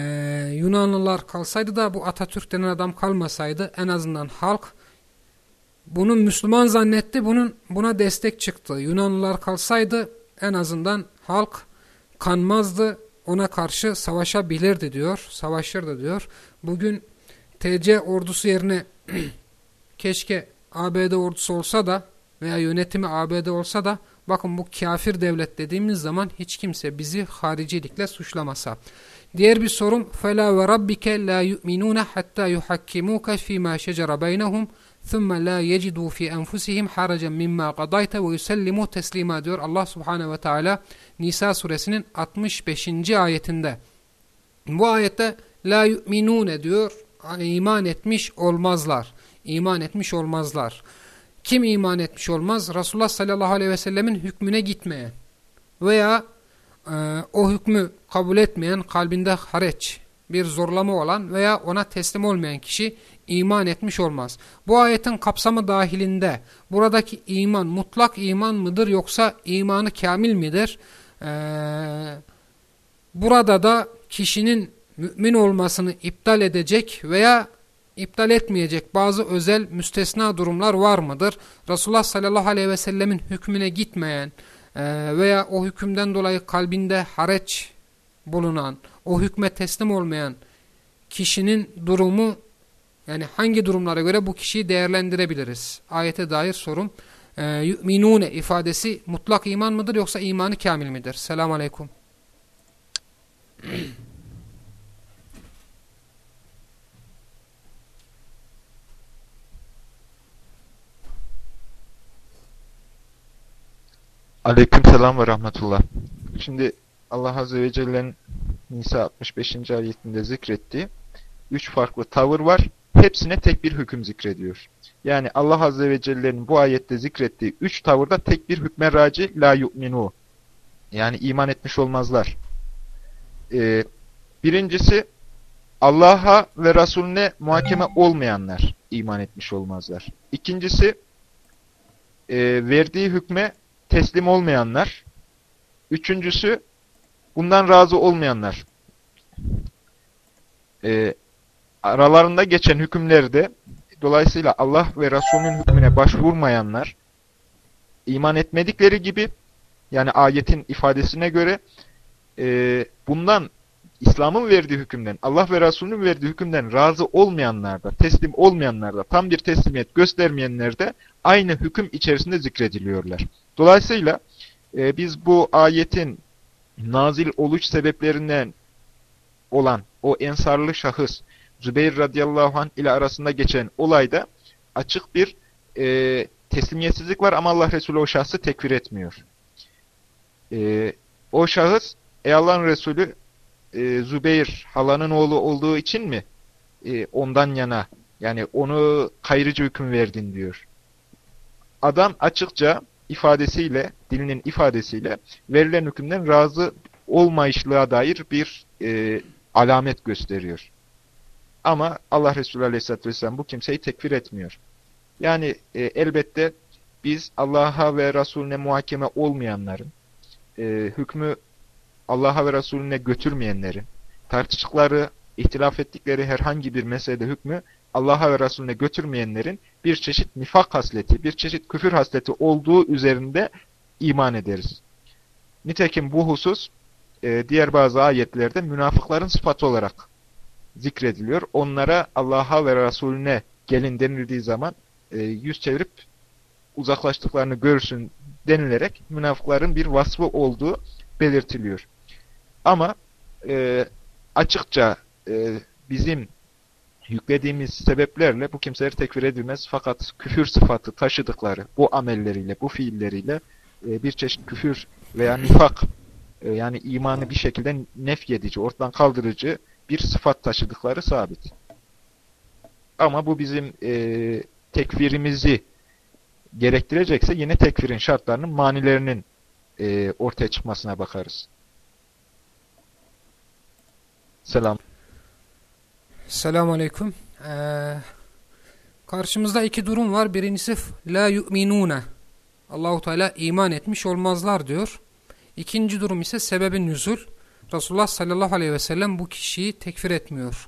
Yunanlılar kalsaydı da bu Atatürk denen adam kalmasaydı en azından halk bunu Müslüman zannetti bunun buna destek çıktı. Yunanlılar kalsaydı en azından halk kanmazdı ona karşı savaşabilirdi diyor. Savaşırdı diyor. Bugün TC ordusu yerine keşke ABD ordusu olsa da veya yönetimi ABD olsa da bakın bu kafir devlet dediğimiz zaman hiç kimse bizi haricilikle suçlamasa. Diğer bir sorum فَلَا وَرَبِّكَ لَا يُؤْمِنُونَ حَتَّى يُحَكِّمُوكَ فِي مَا شَجَرَ بَيْنَهُمْ ثُمَّ لَا يَجِدُوا فِي أَنفُسِهِمْ حَرَجًا مِمَّا قَضَيْتَ وَيُسَلِّمُوا تَسْلِيمًا diyor Allah Subhanahu ve Teala Nisa suresinin 65. ayetinde. Bu ayette la yu'minune diyor iman etmiş olmazlar. İman etmiş olmazlar. Kim iman etmiş olmaz? Resulullah sallallahu aleyhi ve sellemin hükmüne gitmeyen veya e, o hükmü kabul etmeyen, kalbinde hareç, bir zorlama olan veya ona teslim olmayan kişi iman etmiş olmaz. Bu ayetin kapsamı dahilinde buradaki iman mutlak iman mıdır yoksa imanı kamil midir? Ee, burada da kişinin mümin olmasını iptal edecek veya iptal etmeyecek bazı özel müstesna durumlar var mıdır? Resulullah sallallahu aleyhi ve sellemin hükmüne gitmeyen e, veya o hükümden dolayı kalbinde hareç bulunan, o hükme teslim olmayan kişinin durumu yani hangi durumlara göre bu kişiyi değerlendirebiliriz? Ayete dair sorum. E, ifadesi mutlak iman mıdır yoksa imanı kamil midir? Selamun Aleyküm. Aleyküm selam ve rahmetullah. Şimdi Allah Azze ve Celle'nin Nisa 65. ayetinde zikrettiği üç farklı tavır var. Hepsine tek bir hüküm zikrediyor. Yani Allah Azze ve Celle'nin bu ayette zikrettiği üç tavırda tek bir hükme raci la yu'minu. Yani iman etmiş olmazlar. Ee, birincisi Allah'a ve Resulüne muhakeme olmayanlar iman etmiş olmazlar. İkincisi e, verdiği hükme teslim olmayanlar. Üçüncüsü bundan razı olmayanlar. E, aralarında geçen hükümlerde dolayısıyla Allah ve Resulünün hükmüne başvurmayanlar iman etmedikleri gibi yani ayetin ifadesine göre e, bundan İslam'ın verdiği hükümden, Allah ve Resulünün verdiği hükümden razı olmayanlar da, teslim olmayanlar da, tam bir teslimiyet göstermeyenler de aynı hüküm içerisinde zikrediliyorlar. Dolayısıyla e, biz bu ayetin nazil oluş sebeplerinden olan o ensarlı şahıs Zübeyir radıyallahu anh ile arasında geçen olayda açık bir e, teslimiyetsizlik var ama Allah Resulü o şahsı tekfir etmiyor. E, o şahıs ey Allah'ın Resulü e, Zübeyir halanın oğlu olduğu için mi e, ondan yana yani onu kayırıcı hüküm verdin diyor. Adam açıkça ifadesiyle, dilinin ifadesiyle verilen hükümden razı olmayışlığa dair bir e, alamet gösteriyor. Ama Allah Resulü Aleyhisselatü Vesselam bu kimseyi tekfir etmiyor. Yani e, elbette biz Allah'a ve Resulüne muhakeme olmayanların, e, hükmü Allah'a ve Resulüne götürmeyenlerin, tartıştıkları, ihtilaf ettikleri herhangi bir meselede hükmü Allah'a ve Resulüne götürmeyenlerin bir çeşit nifak hasleti, bir çeşit küfür hasleti olduğu üzerinde iman ederiz. Nitekim bu husus e, diğer bazı ayetlerde münafıkların sıfatı olarak zikrediliyor. Onlara Allah'a ve Resulüne gelin denildiği zaman e, yüz çevirip uzaklaştıklarını görsün denilerek münafıkların bir vasfı olduğu belirtiliyor. Ama e, açıkça e, bizim yüklediğimiz sebeplerle bu kimseler tekfir edilmez. Fakat küfür sıfatı taşıdıkları bu amelleriyle, bu fiilleriyle e, bir çeşit küfür veya nifak e, yani imanı bir şekilde nefyedici, ortadan kaldırıcı bir sıfat taşıdıkları sabit. Ama bu bizim e, tekfirimizi gerektirecekse yine tekfirin şartlarının manilerinin e, ortaya çıkmasına bakarız. Selam. Selamun Aleyküm. Ee, karşımızda iki durum var. Birincisi la yu'minune. Allahu Teala iman etmiş olmazlar diyor. İkinci durum ise sebebin nüzul. Resulullah sallallahu aleyhi ve sellem bu kişiyi tekfir etmiyor.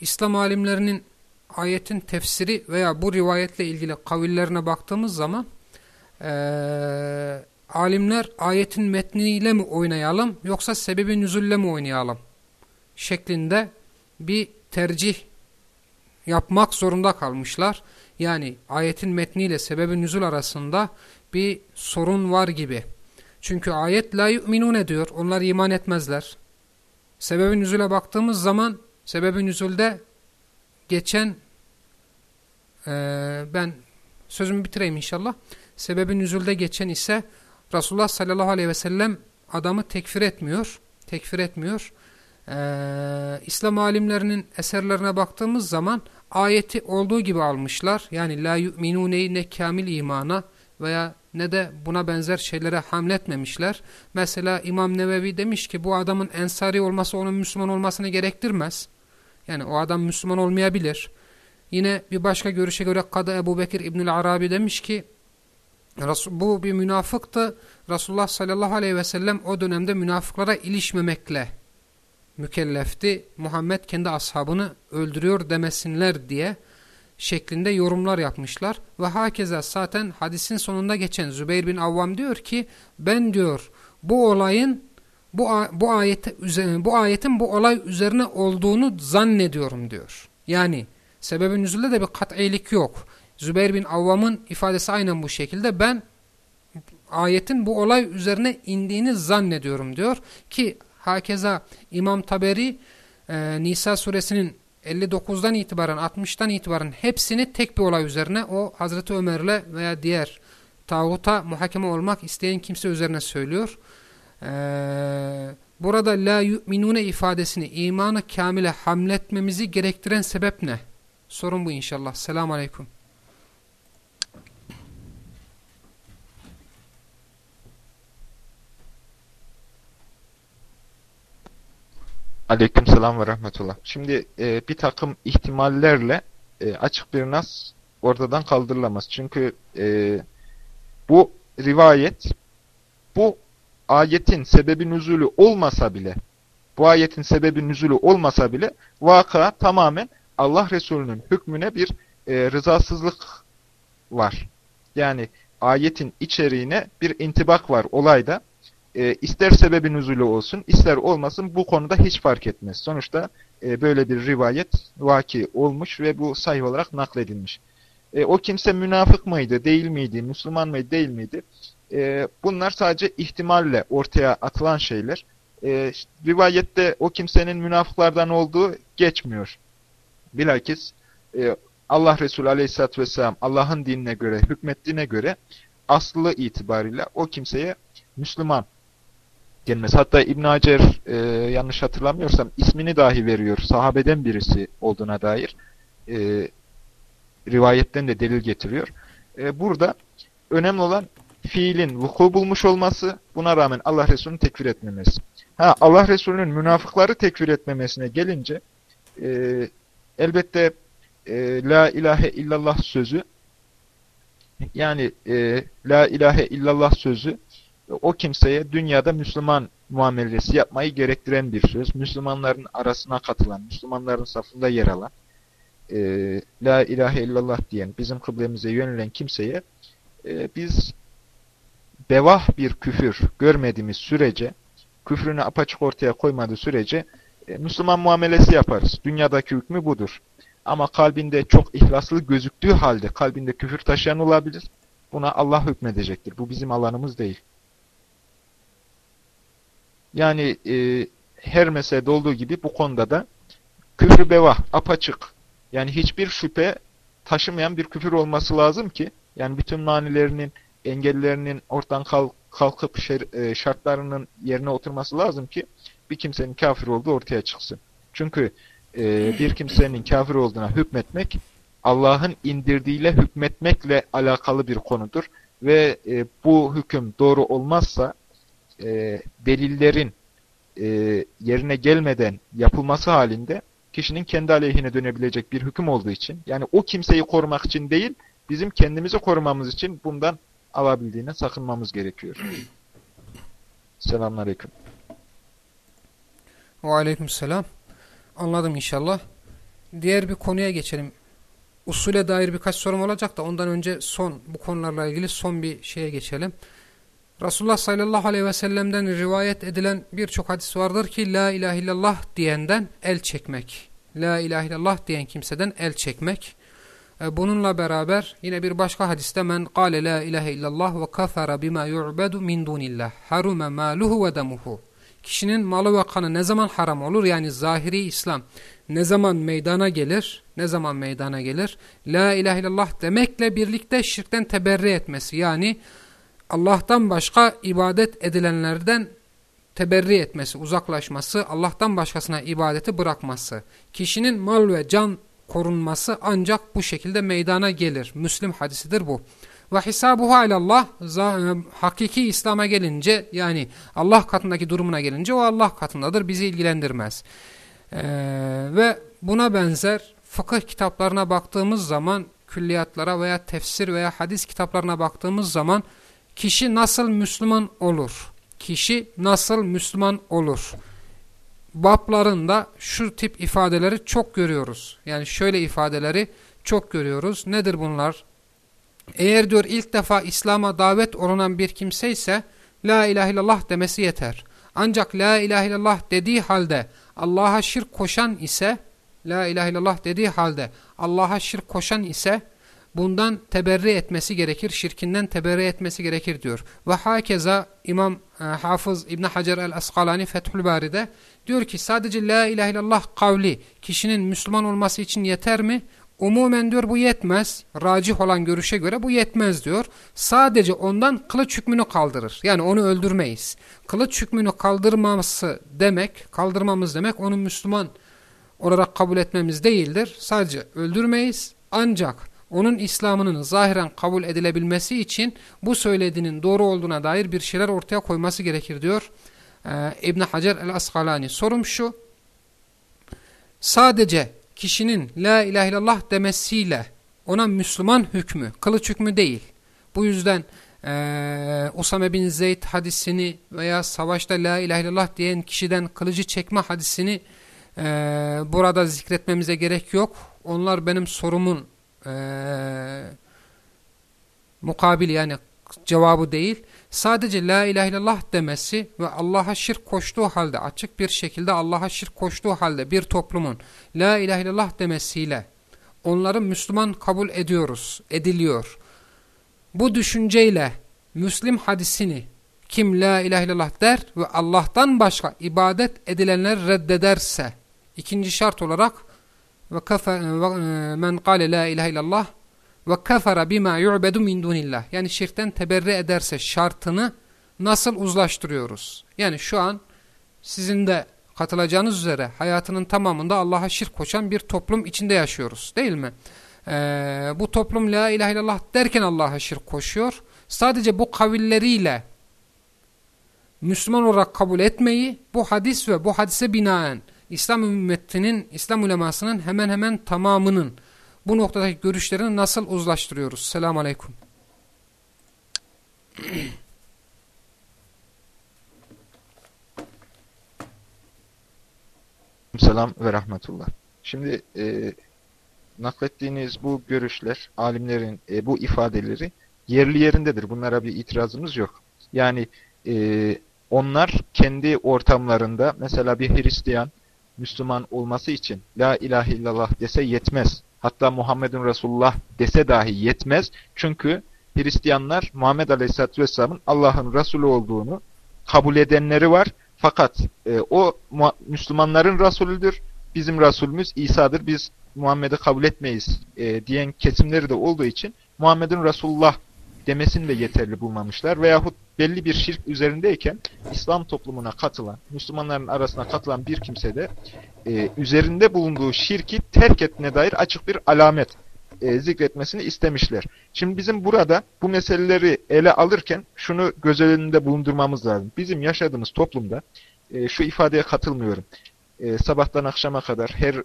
İslam alimlerinin ayetin tefsiri veya bu rivayetle ilgili kavillerine baktığımız zaman ee, alimler ayetin metniyle mi oynayalım yoksa sebebi nüzulle mi oynayalım şeklinde bir tercih yapmak zorunda kalmışlar. Yani ayetin metniyle sebebi nüzul arasında bir sorun var gibi. Çünkü ayet la yu'minun diyor. Onlar iman etmezler. Sebebi nüzule baktığımız zaman sebebi nüzulde geçen e, ben sözümü bitireyim inşallah. Sebebi nüzulde geçen ise Resulullah sallallahu aleyhi ve sellem adamı tekfir etmiyor. Tekfir etmiyor. Ee, İslam alimlerinin eserlerine baktığımız zaman ayeti olduğu gibi almışlar. Yani la yu'minuneyi ne kamil imana veya ne de buna benzer şeylere hamletmemişler. Mesela İmam Nevevi demiş ki bu adamın ensari olması onun Müslüman olmasını gerektirmez. Yani o adam Müslüman olmayabilir. Yine bir başka görüşe göre Kadı Ebu Bekir İbnül Arabi demiş ki bu bir münafıktı. Resulullah sallallahu aleyhi ve sellem o dönemde münafıklara ilişmemekle mükellefti. Muhammed kendi ashabını öldürüyor demesinler diye şeklinde yorumlar yapmışlar. Ve hakeza zaten hadisin sonunda geçen Zübeyir bin Avvam diyor ki ben diyor bu olayın bu, bu, ayete, bu ayetin bu olay üzerine olduğunu zannediyorum diyor. Yani sebebin üzerinde de bir kat'ilik yok. Zübeyir bin Avvam'ın ifadesi aynen bu şekilde. Ben ayetin bu olay üzerine indiğini zannediyorum diyor. Ki hakeza İmam Taberi e, Nisa suresinin 59'dan itibaren 60'tan itibaren hepsini tek bir olay üzerine o Hazreti Ömer'le veya diğer tağuta muhakeme olmak isteyen kimse üzerine söylüyor. Ee, burada la yu'minune ifadesini imanı kamile hamletmemizi gerektiren sebep ne? Sorun bu inşallah. Selamun Aleyküm. Aleykümselam ve rahmetullah. Şimdi e, bir takım ihtimallerle e, açık bir nas ortadan kaldırılamaz. Çünkü e, bu rivayet bu ayetin sebebi nüzulü olmasa bile bu ayetin sebebi nüzulü olmasa bile vaka tamamen Allah Resulü'nün hükmüne bir e, rızasızlık var. Yani ayetin içeriğine bir intibak var olayda e, ister sebebi nüzulü olsun, ister olmasın bu konuda hiç fark etmez. Sonuçta e, böyle bir rivayet vaki olmuş ve bu sahih olarak nakledilmiş. E, o kimse münafık mıydı, değil miydi, Müslüman mıydı, değil miydi? E, bunlar sadece ihtimalle ortaya atılan şeyler. E, rivayette o kimsenin münafıklardan olduğu geçmiyor. Bilakis e, Allah Resulü Aleyhisselatü Vesselam Allah'ın dinine göre, hükmettiğine göre aslı itibariyle o kimseye Müslüman gelmez. Hatta İbn Hacer e, yanlış hatırlamıyorsam ismini dahi veriyor. Sahabeden birisi olduğuna dair e, rivayetten de delil getiriyor. E, burada önemli olan fiilin vuku bulmuş olması, buna rağmen Allah Resulü'nü tekfir etmemesi. Ha Allah Resulü'nün münafıkları tekfir etmemesine gelince e, elbette e, La ilahe illallah sözü yani e, La ilahe illallah sözü o kimseye dünyada Müslüman muamelesi yapmayı gerektiren bir söz. Müslümanların arasına katılan, Müslümanların safında yer alan, e, La ilahe illallah diyen, bizim kıblemize yönelen kimseye e, biz bevah bir küfür görmediğimiz sürece, küfrünü apaçık ortaya koymadığı sürece e, Müslüman muamelesi yaparız. Dünyadaki hükmü budur. Ama kalbinde çok ihlaslı gözüktüğü halde kalbinde küfür taşıyan olabilir. Buna Allah hükmedecektir. Bu bizim alanımız değil. Yani e, her meselede olduğu gibi bu konuda da küfür bevah, apaçık. Yani hiçbir şüphe taşımayan bir küfür olması lazım ki yani bütün manilerinin, engellerinin ortadan kalk, kalkıp e, şartlarının yerine oturması lazım ki bir kimsenin kafir olduğu ortaya çıksın. Çünkü e, bir kimsenin kafir olduğuna hükmetmek Allah'ın indirdiğiyle hükmetmekle alakalı bir konudur. Ve e, bu hüküm doğru olmazsa e, delillerin e, yerine gelmeden yapılması halinde kişinin kendi aleyhine dönebilecek bir hüküm olduğu için yani o kimseyi korumak için değil bizim kendimizi korumamız için bundan alabildiğine sakınmamız gerekiyor. Selamünaleyküm. Ve aleyküm selam. Anladım inşallah. Diğer bir konuya geçelim. Usule dair birkaç sorum olacak da ondan önce son bu konularla ilgili son bir şeye geçelim. Resulullah sallallahu aleyhi ve sellem'den rivayet edilen birçok hadis vardır ki La ilahe illallah diyenden el çekmek. La ilahe illallah diyen kimseden el çekmek. E, bununla beraber yine bir başka hadiste men kâle la ilahe illallah ve kafara bima yu'bedu min dunillah harume maluhu ve demuhu. Kişinin malı ve kanı ne zaman haram olur? Yani zahiri İslam ne zaman meydana gelir? Ne zaman meydana gelir? La ilahe illallah demekle birlikte şirkten teberri etmesi. Yani Allah'tan başka ibadet edilenlerden teberri etmesi, uzaklaşması, Allah'tan başkasına ibadeti bırakması. Kişinin mal ve can korunması ancak bu şekilde meydana gelir. Müslim hadisidir bu. Ve hisabuhu alallah hakiki İslam'a gelince yani Allah katındaki durumuna gelince o Allah katındadır bizi ilgilendirmez. Ee, ve buna benzer fıkıh kitaplarına baktığımız zaman külliyatlara veya tefsir veya hadis kitaplarına baktığımız zaman kişi nasıl Müslüman olur? Kişi nasıl Müslüman olur? Bablarında şu tip ifadeleri çok görüyoruz. Yani şöyle ifadeleri çok görüyoruz. Nedir bunlar? Eğer diyor ilk defa İslam'a davet olunan bir kimse ise La ilahe illallah demesi yeter. Ancak La ilahe illallah dediği halde Allah'a şirk koşan ise La ilahe illallah dediği halde Allah'a şirk koşan ise bundan teberri etmesi gerekir, şirkinden teberri etmesi gerekir diyor. Ve hakeza İmam e, Hafız İbn Hacer el-Asqalani Fethül Bari'de diyor ki sadece La ilahe illallah kavli kişinin Müslüman olması için yeter mi? Umumen diyor bu yetmez. Racih olan görüşe göre bu yetmez diyor. Sadece ondan kılıç hükmünü kaldırır. Yani onu öldürmeyiz. Kılıç hükmünü kaldırmaması demek, kaldırmamız demek onu Müslüman olarak kabul etmemiz değildir. Sadece öldürmeyiz. Ancak onun İslam'ının zahiren kabul edilebilmesi için bu söylediğinin doğru olduğuna dair bir şeyler ortaya koyması gerekir diyor ee, İbn Hacer el-Asqalani. Sorum şu. Sadece kişinin la ilahe illallah demesiyle ona Müslüman hükmü, kılıç hükmü değil. Bu yüzden e, Usame bin Zeyd hadisini veya savaşta la ilahe illallah diyen kişiden kılıcı çekme hadisini e, burada zikretmemize gerek yok. Onlar benim sorumun e, mukabili yani cevabı değil. Sadece la ilahe illallah demesi ve Allah'a şirk koştuğu halde açık bir şekilde Allah'a şirk koştuğu halde bir toplumun la ilahe illallah demesiyle onları Müslüman kabul ediyoruz, ediliyor. Bu düşünceyle Müslim hadisini kim la ilahe illallah der ve Allah'tan başka ibadet edilenler reddederse ikinci şart olarak ve men kâle la ilahe illallah ve kafara bima yu'bedu min dunillah. Yani şirkten teberri ederse şartını nasıl uzlaştırıyoruz? Yani şu an sizin de katılacağınız üzere hayatının tamamında Allah'a şirk koşan bir toplum içinde yaşıyoruz değil mi? Ee, bu toplum la ilahe illallah derken Allah'a şirk koşuyor. Sadece bu kavilleriyle Müslüman olarak kabul etmeyi bu hadis ve bu hadise binaen İslam ümmetinin, İslam ulemasının hemen hemen tamamının bu noktadaki görüşlerini nasıl uzlaştırıyoruz? Selamun Aleyküm. Selam ve rahmetullah. Şimdi e, naklettiğiniz bu görüşler, alimlerin e, bu ifadeleri yerli yerindedir. Bunlara bir itirazımız yok. Yani e, onlar kendi ortamlarında mesela bir Hristiyan Müslüman olması için La ilahe illallah dese yetmez hatta Muhammedun Resulullah dese dahi yetmez. Çünkü Hristiyanlar Muhammed Aleyhisselatü Vesselam'ın Allah'ın Resulü olduğunu kabul edenleri var. Fakat e, o Müslümanların Resulüdür. Bizim Resulümüz İsa'dır. Biz Muhammed'i kabul etmeyiz e, diyen kesimleri de olduğu için Muhammed'in Resulullah demesini de yeterli bulmamışlar. Veyahut belli bir şirk üzerindeyken İslam toplumuna katılan, Müslümanların arasına katılan bir kimse de e, üzerinde bulunduğu şirki terk etmeye dair açık bir alamet e, zikretmesini istemişler. Şimdi bizim burada bu meseleleri ele alırken şunu göz önünde bulundurmamız lazım. Bizim yaşadığımız toplumda e, şu ifadeye katılmıyorum. E, sabahtan akşama kadar her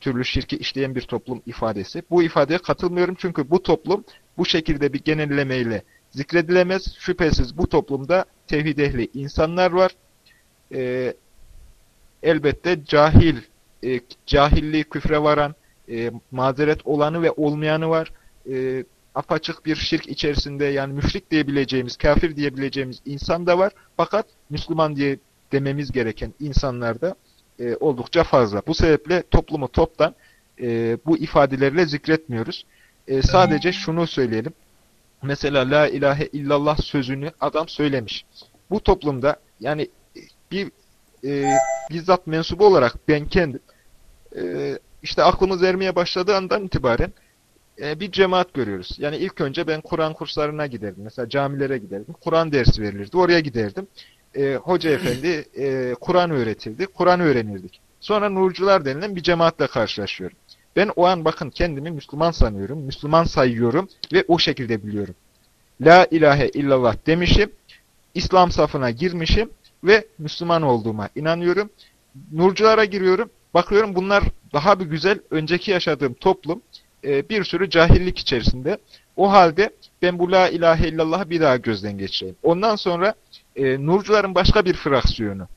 türlü şirki işleyen bir toplum ifadesi. Bu ifadeye katılmıyorum çünkü bu toplum bu şekilde bir genellemeyle zikredilemez. Şüphesiz bu toplumda tevhid ehli insanlar var. Ee, elbette cahil, e, cahilliği küfre varan, e, mazeret olanı ve olmayanı var. E, apaçık bir şirk içerisinde yani müşrik diyebileceğimiz, kafir diyebileceğimiz insan da var. Fakat Müslüman diye dememiz gereken insanlar da e, oldukça fazla. Bu sebeple toplumu toptan e, bu ifadelerle zikretmiyoruz. E, sadece şunu söyleyelim. Mesela la ilahe illallah sözünü adam söylemiş. Bu toplumda yani bir e, bizzat mensubu olarak ben kendim e, işte aklımız ermeye başladığı andan itibaren e, bir cemaat görüyoruz. Yani ilk önce ben Kur'an kurslarına giderdim. Mesela camilere giderdim. Kur'an dersi verilirdi. Oraya giderdim. E, Hoca efendi e, Kur'an öğretirdi. Kur'an öğrenirdik. Sonra Nurcular denilen bir cemaatle karşılaşıyorum. Ben o an bakın kendimi Müslüman sanıyorum. Müslüman sayıyorum ve o şekilde biliyorum. La ilahe illallah demişim. İslam safına girmişim ve Müslüman olduğuma inanıyorum. Nurculara giriyorum. Bakıyorum bunlar daha bir güzel önceki yaşadığım toplum e, bir sürü cahillik içerisinde. O halde ben bu la ilahe illallah'ı bir daha gözden geçireyim. Ondan sonra e, Nurcuların başka bir fraksiyonu.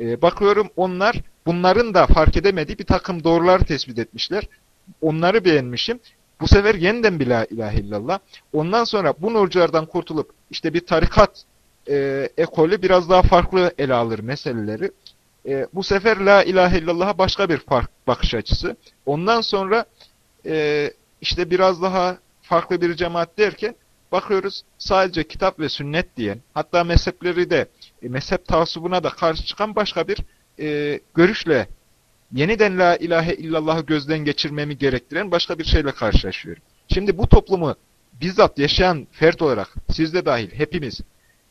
E, bakıyorum onlar bunların da fark edemediği bir takım doğrular tespit etmişler. Onları beğenmişim. Bu sefer yeniden bir la ilahe illallah. Ondan sonra bu nurculardan kurtulup işte bir tarikat e, ekolü biraz daha farklı ele alır meseleleri. E, bu sefer la ilahe illallah'a başka bir fark, bakış açısı. Ondan sonra e, işte biraz daha farklı bir cemaat derken bakıyoruz sadece kitap ve sünnet diyen hatta mezhepleri de e, mezhep tasubuna da karşı çıkan başka bir e, görüşle yeniden la ilahe illallah'ı gözden geçirmemi gerektiren başka bir şeyle karşılaşıyorum. Şimdi bu toplumu bizzat yaşayan fert olarak siz de dahil hepimiz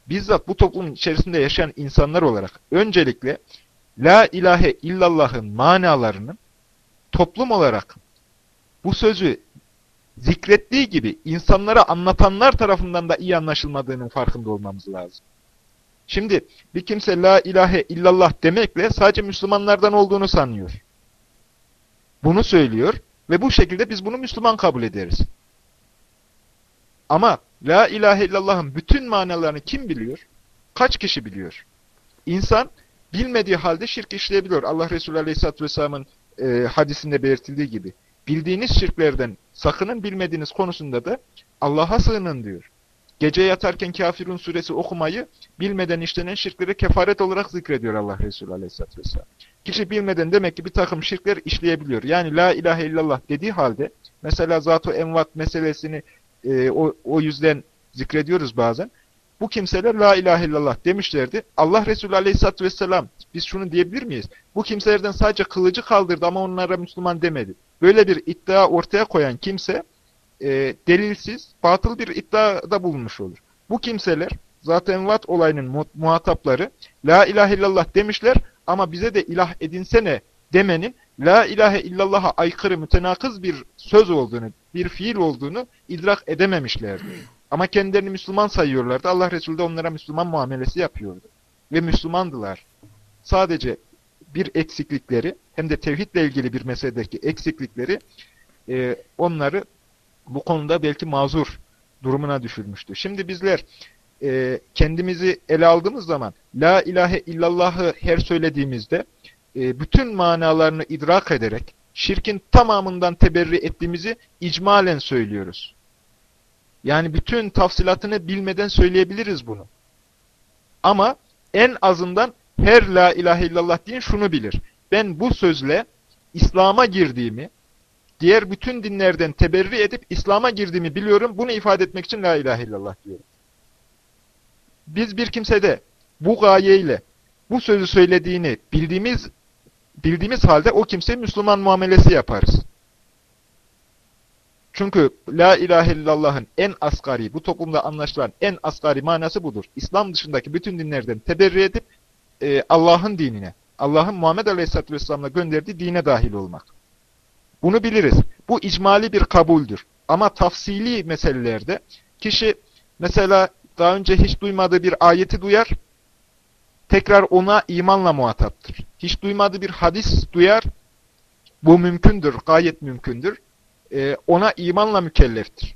bizzat bu toplumun içerisinde yaşayan insanlar olarak öncelikle la ilahe illallah'ın manalarının toplum olarak bu sözü zikrettiği gibi insanlara anlatanlar tarafından da iyi anlaşılmadığının farkında olmamız lazım. Şimdi bir kimse la ilahe illallah demekle sadece Müslümanlardan olduğunu sanıyor. Bunu söylüyor ve bu şekilde biz bunu Müslüman kabul ederiz. Ama la ilahe illallah'ın bütün manalarını kim biliyor? Kaç kişi biliyor? İnsan bilmediği halde şirk işleyebiliyor. Allah Resulü Aleyhisselatü Vesselam'ın e, hadisinde belirtildiği gibi. Bildiğiniz şirklerden sakının bilmediğiniz konusunda da Allah'a sığının diyor. Gece yatarken Kafirun suresi okumayı bilmeden işlenen şirkleri kefaret olarak zikrediyor Allah Resulü Aleyhisselatü Vesselam. Kişi bilmeden demek ki bir takım şirkler işleyebiliyor. Yani la ilahe illallah dediği halde mesela zat-ı envat meselesini e, o, o yüzden zikrediyoruz bazen. Bu kimseler la ilahe illallah demişlerdi. Allah Resulü Aleyhisselatü Vesselam biz şunu diyebilir miyiz? Bu kimselerden sadece kılıcı kaldırdı ama onlara Müslüman demedi. Böyle bir iddia ortaya koyan kimse e, delilsiz, batıl bir iddiada bulunmuş olur. Bu kimseler zaten vat olayının muhatapları la ilahe illallah demişler ama bize de ilah edinsene demenin la ilahe illallah'a aykırı mütenakız bir söz olduğunu, bir fiil olduğunu idrak edememişlerdi. Ama kendilerini Müslüman sayıyorlardı. Allah Resulü de onlara Müslüman muamelesi yapıyordu. Ve Müslümandılar. Sadece bir eksiklikleri hem de tevhidle ilgili bir meseledeki eksiklikleri e, onları bu konuda belki mazur durumuna düşürmüştü. Şimdi bizler e, kendimizi ele aldığımız zaman La ilahe illallah'ı her söylediğimizde e, bütün manalarını idrak ederek şirkin tamamından teberri ettiğimizi icmalen söylüyoruz. Yani bütün tafsilatını bilmeden söyleyebiliriz bunu. Ama en azından her la ilahe illallah diyen şunu bilir. Ben bu sözle İslam'a girdiğimi, diğer bütün dinlerden teberri edip İslam'a girdiğimi biliyorum. Bunu ifade etmek için la ilahe illallah diyorum. Biz bir kimsede bu gayeyle bu sözü söylediğini bildiğimiz bildiğimiz halde o kimseye Müslüman muamelesi yaparız. Çünkü La ilahe illallah'ın en asgari, bu toplumda anlaşılan en asgari manası budur. İslam dışındaki bütün dinlerden teberri edip e, Allah'ın dinine, Allah'ın Muhammed Aleyhisselatü Vesselam'la gönderdiği dine dahil olmak. Bunu biliriz. Bu icmali bir kabuldür. Ama tafsili meselelerde kişi mesela daha önce hiç duymadığı bir ayeti duyar, tekrar ona imanla muhataptır. Hiç duymadığı bir hadis duyar, bu mümkündür, gayet mümkündür. Ee, ona imanla mükelleftir.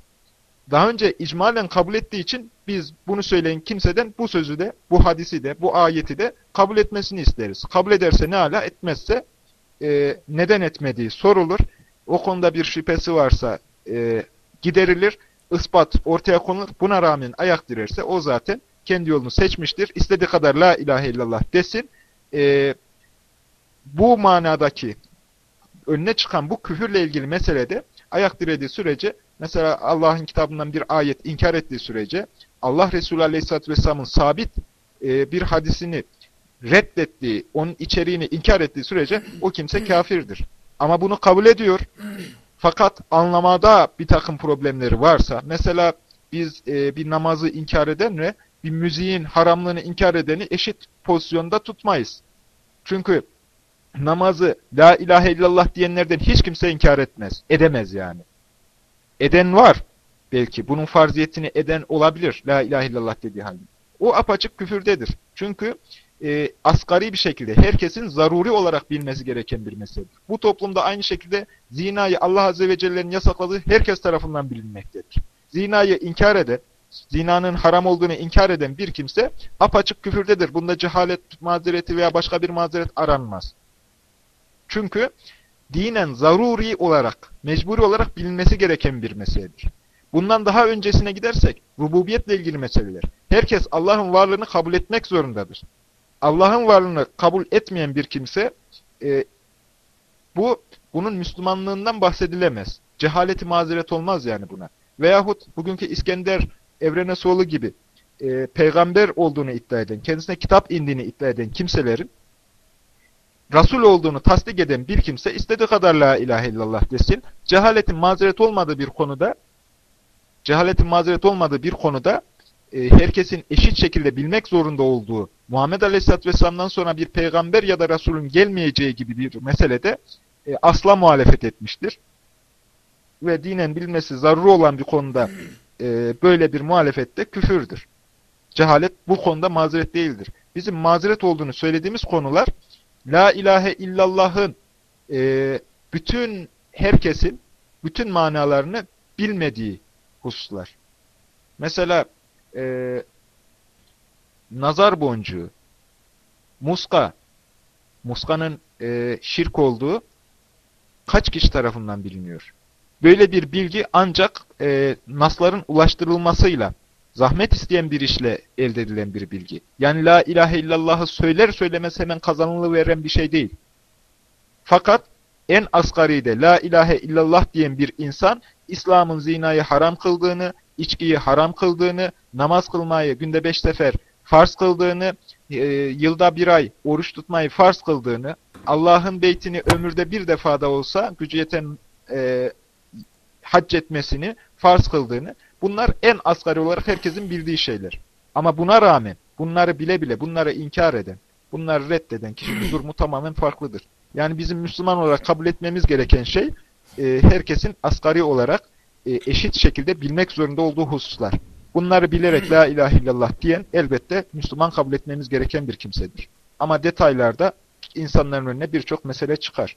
Daha önce icmalen kabul ettiği için biz bunu söyleyen kimseden bu sözü de, bu hadisi de, bu ayeti de kabul etmesini isteriz. Kabul ederse ne ala, etmezse e, neden etmediği sorulur. O konuda bir şüphesi varsa e, giderilir, ispat ortaya konulur. Buna rağmen ayak direrse o zaten kendi yolunu seçmiştir. İstediği kadar la ilahe illallah desin. E, bu manadaki önüne çıkan bu küfürle ilgili meselede ayak dirediği sürece mesela Allah'ın kitabından bir ayet inkar ettiği sürece Allah Resulü Aleyhisselatü Vesselam'ın sabit e, bir hadisini reddettiği, onun içeriğini inkar ettiği sürece o kimse kafirdir. Ama bunu kabul ediyor. Fakat anlamada bir takım problemleri varsa, mesela biz e, bir namazı inkar edenle bir müziğin haramlığını inkar edeni eşit pozisyonda tutmayız. Çünkü namazı la ilahe illallah diyenlerden hiç kimse inkar etmez. Edemez yani. Eden var. Belki bunun farziyetini eden olabilir. La ilahe illallah dediği halde. O apaçık küfürdedir. Çünkü e, asgari bir şekilde herkesin zaruri olarak bilmesi gereken bir meseledir. Bu toplumda aynı şekilde zinayı Allah Azze ve Celle'nin yasakladığı herkes tarafından bilinmektedir. Zinayı inkar eden, zinanın haram olduğunu inkar eden bir kimse apaçık küfürdedir. Bunda cehalet mazereti veya başka bir mazeret aranmaz. Çünkü dinen zaruri olarak, mecburi olarak bilinmesi gereken bir meseledir. Bundan daha öncesine gidersek, rububiyetle ilgili meseleler. Herkes Allah'ın varlığını kabul etmek zorundadır. Allah'ın varlığını kabul etmeyen bir kimse, e, bu bunun Müslümanlığından bahsedilemez. Cehaleti mazeret olmaz yani buna. Veyahut bugünkü İskender Evrenesoğlu gibi e, peygamber olduğunu iddia eden, kendisine kitap indiğini iddia eden kimselerin Resul olduğunu tasdik eden bir kimse istediği kadar la ilahe illallah desin. Cehaletin mazeret olmadığı bir konuda cehaletin mazeret olmadığı bir konuda e, herkesin eşit şekilde bilmek zorunda olduğu Muhammed Aleyhisselatü Vesselam'dan sonra bir peygamber ya da Resulün gelmeyeceği gibi bir meselede e, asla muhalefet etmiştir. Ve dinen bilmesi zaruri olan bir konuda e, böyle bir muhalefette küfürdür. Cehalet bu konuda mazeret değildir. Bizim mazeret olduğunu söylediğimiz konular La ilahe illallah'ın e, bütün herkesin bütün manalarını bilmediği hususlar. Mesela e, nazar boncuğu, muska, muskanın e, şirk olduğu kaç kişi tarafından biliniyor? Böyle bir bilgi ancak e, nasların ulaştırılmasıyla zahmet isteyen bir işle elde edilen bir bilgi. Yani la ilahe illallah'ı söyler söylemez hemen kazanılıveren bir şey değil. Fakat en asgaride la ilahe illallah diyen bir insan İslam'ın zinayı haram kıldığını, içkiyi haram kıldığını, namaz kılmayı günde beş sefer farz kıldığını, e, yılda bir ay oruç tutmayı farz kıldığını, Allah'ın beytini ömürde bir defada olsa gücü yeten e, hac etmesini farz kıldığını, bunlar en asgari olarak herkesin bildiği şeyler. Ama buna rağmen bunları bile bile bunları inkar eden, bunları reddeden kişinin durumu tamamen farklıdır. Yani bizim Müslüman olarak kabul etmemiz gereken şey e, herkesin asgari olarak e, eşit şekilde bilmek zorunda olduğu hususlar. Bunları bilerek la ilahe illallah diyen elbette Müslüman kabul etmemiz gereken bir kimsedir. Ama detaylarda insanların önüne birçok mesele çıkar.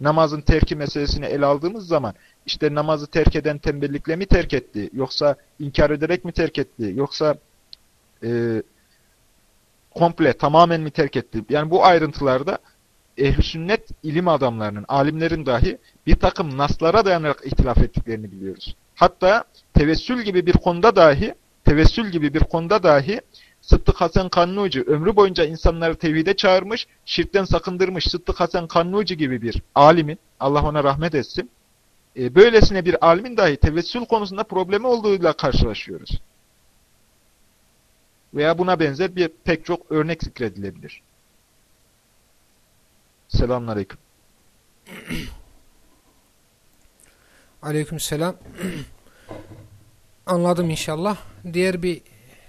Namazın terki meselesini ele aldığımız zaman işte namazı terk eden tembellikle mi terk etti? Yoksa inkar ederek mi terk etti? Yoksa e, komple tamamen mi terk etti? Yani bu ayrıntılarda ehl sünnet ilim adamlarının, alimlerin dahi bir takım naslara dayanarak ihtilaf ettiklerini biliyoruz. Hatta tevessül gibi bir konuda dahi tevessül gibi bir konuda dahi Sıddık Hasan Kannuci ömrü boyunca insanları tevhide çağırmış, şirkten sakındırmış Sıddık Hasan Kannuci gibi bir alimin, Allah ona rahmet etsin, e, böylesine bir alimin dahi tevessül konusunda problemi olduğuyla karşılaşıyoruz. Veya buna benzer bir pek çok örnek zikredilebilir. Selamünaleyküm. Aleyküm selam. Anladım inşallah. Diğer bir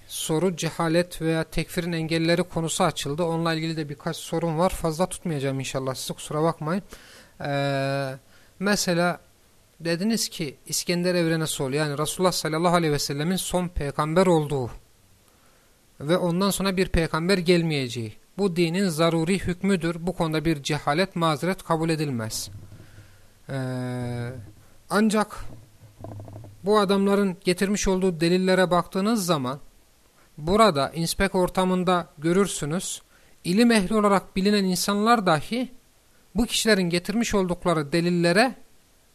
soru cehalet veya tekfirin engelleri konusu açıldı. Onunla ilgili de birkaç sorun var. Fazla tutmayacağım inşallah. Size kusura bakmayın. Ee, mesela dediniz ki İskender Evrenesoğlu yani Resulullah sallallahu aleyhi ve sellemin son peygamber olduğu ve ondan sonra bir peygamber gelmeyeceği. Bu dinin zaruri hükmüdür. Bu konuda bir cehalet mazeret kabul edilmez. Ee, ancak bu adamların getirmiş olduğu delillere baktığınız zaman burada inspek ortamında görürsünüz. İlim ehli olarak bilinen insanlar dahi bu kişilerin getirmiş oldukları delillere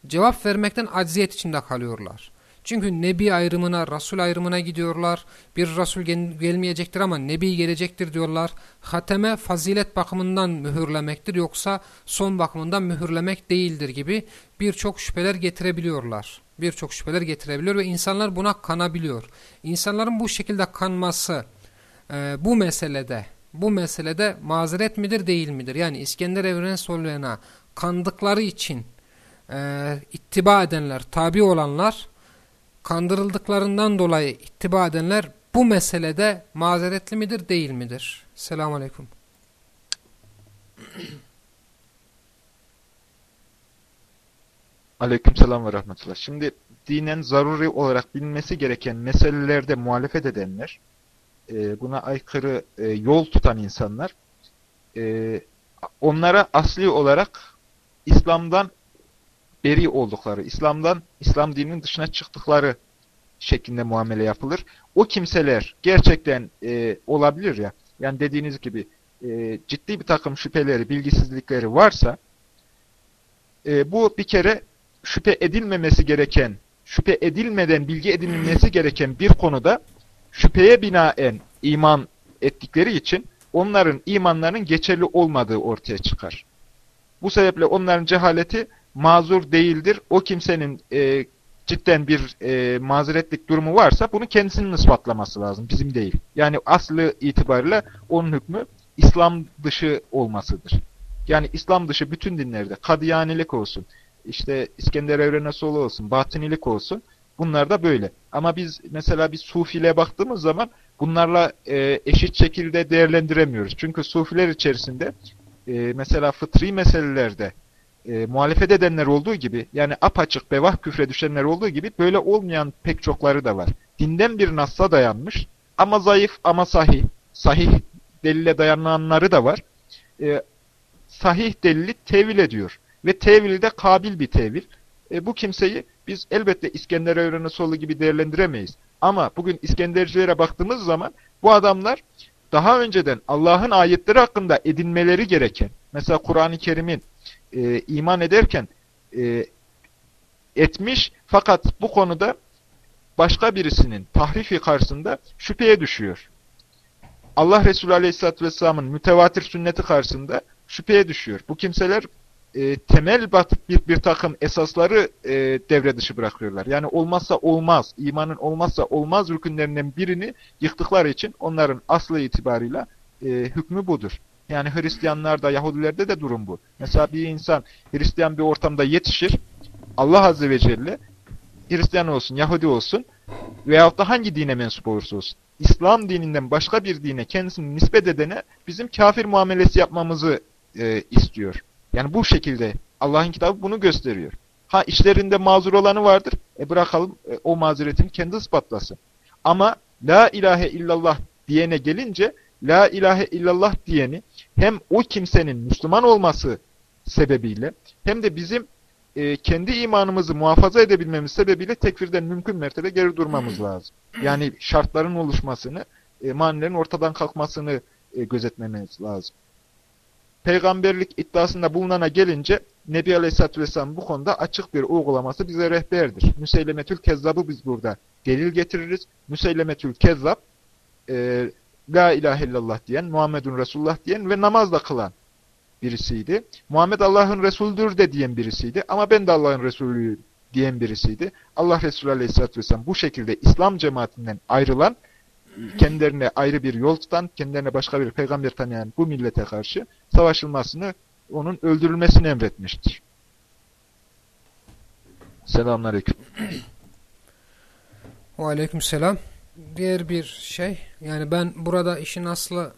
cevap vermekten acziyet içinde kalıyorlar. Çünkü Nebi ayrımına, Resul ayrımına gidiyorlar. Bir Resul gel gelmeyecektir ama Nebi gelecektir diyorlar. Hateme fazilet bakımından mühürlemektir yoksa son bakımından mühürlemek değildir gibi birçok şüpheler getirebiliyorlar. Birçok şüpheler getirebiliyor ve insanlar buna kanabiliyor. İnsanların bu şekilde kanması e, bu meselede bu meselede mazeret midir değil midir? Yani İskender Evrensolu'na kandıkları için e, ittiba edenler, tabi olanlar kandırıldıklarından dolayı ittiba edenler bu meselede mazeretli midir değil midir? Selamun Aleyküm. Aleykümselam ve rahmetullah. Şimdi dinen zaruri olarak bilinmesi gereken meselelerde muhalefet edenler, e, buna aykırı e, yol tutan insanlar, e, onlara asli olarak İslam'dan beri oldukları, İslam'dan, İslam dininin dışına çıktıkları şeklinde muamele yapılır. O kimseler gerçekten e, olabilir ya, yani dediğiniz gibi e, ciddi bir takım şüpheleri, bilgisizlikleri varsa, e, bu bir kere şüphe edilmemesi gereken, şüphe edilmeden bilgi edinilmesi gereken bir konuda şüpheye binaen iman ettikleri için onların imanlarının geçerli olmadığı ortaya çıkar. Bu sebeple onların cehaleti mazur değildir. O kimsenin e, cidden bir e, mazeretlik durumu varsa bunu kendisinin ispatlaması lazım. Bizim değil. Yani aslı itibariyle onun hükmü İslam dışı olmasıdır. Yani İslam dışı bütün dinlerde kadiyanilik olsun, işte İskender Evrenesoğlu olsun, batınilik olsun bunlar da böyle. Ama biz mesela bir sufile baktığımız zaman bunlarla e, eşit şekilde değerlendiremiyoruz. Çünkü sufiler içerisinde e, mesela fıtri meselelerde e, muhalefet edenler olduğu gibi yani apaçık bevah küfre düşenler olduğu gibi böyle olmayan pek çokları da var. Dinden bir nasla dayanmış ama zayıf ama sahih. Sahih delile dayananları da var. E, sahih delili tevil ediyor. Ve tevilde kabil bir tevil. E, bu kimseyi biz elbette İskender Evrensolu gibi değerlendiremeyiz. Ama bugün İskendercilere baktığımız zaman bu adamlar daha önceden Allah'ın ayetleri hakkında edinmeleri gereken, mesela Kur'an-ı Kerim'in e, iman ederken e, etmiş fakat bu konuda başka birisinin tahrifi karşısında şüpheye düşüyor. Allah Resulü Aleyhisselatü Vesselam'ın mütevatir sünneti karşısında şüpheye düşüyor. Bu kimseler e, temel bir, bir takım esasları e, devre dışı bırakıyorlar. Yani olmazsa olmaz, imanın olmazsa olmaz rükünlerinden birini yıktıkları için onların aslı itibarıyla e, hükmü budur. Yani Hristiyanlarda, Yahudilerde de durum bu. Mesela bir insan Hristiyan bir ortamda yetişir, Allah Azze ve Celle Hristiyan olsun, Yahudi olsun veyahut da hangi dine mensup olursa olsun, İslam dininden başka bir dine kendisini nispet edene bizim kafir muamelesi yapmamızı e, istiyor. Yani bu şekilde Allah'ın kitabı bunu gösteriyor. Ha işlerinde mazur olanı vardır. E bırakalım e, o mazuretini kendi ispatlasın. Ama la ilahe illallah diyene gelince la ilahe illallah diyeni hem o kimsenin Müslüman olması sebebiyle hem de bizim e, kendi imanımızı muhafaza edebilmemiz sebebiyle tekfirden mümkün mertebe geri durmamız lazım. Yani şartların oluşmasını, e, manilerin ortadan kalkmasını e, gözetmemiz lazım peygamberlik iddiasında bulunana gelince Nebi Aleyhisselatü Vesselam bu konuda açık bir uygulaması bize rehberdir. Müseylemetül Kezzab'ı biz burada delil getiririz. Müseylemetül Kezzab e, La ilahe illallah diyen, Muhammedun Resulullah diyen ve namazla kılan birisiydi. Muhammed Allah'ın Resulüdür de diyen birisiydi. Ama ben de Allah'ın Resulüyüm diyen birisiydi. Allah Resulü Aleyhisselatü Vesselam bu şekilde İslam cemaatinden ayrılan kendilerine ayrı bir yol tutan, kendilerine başka bir peygamber tanıyan bu millete karşı savaşılmasını, onun öldürülmesini emretmiştir. Selamünaleyküm. Aleyküm selam. Diğer bir şey, yani ben burada işin aslı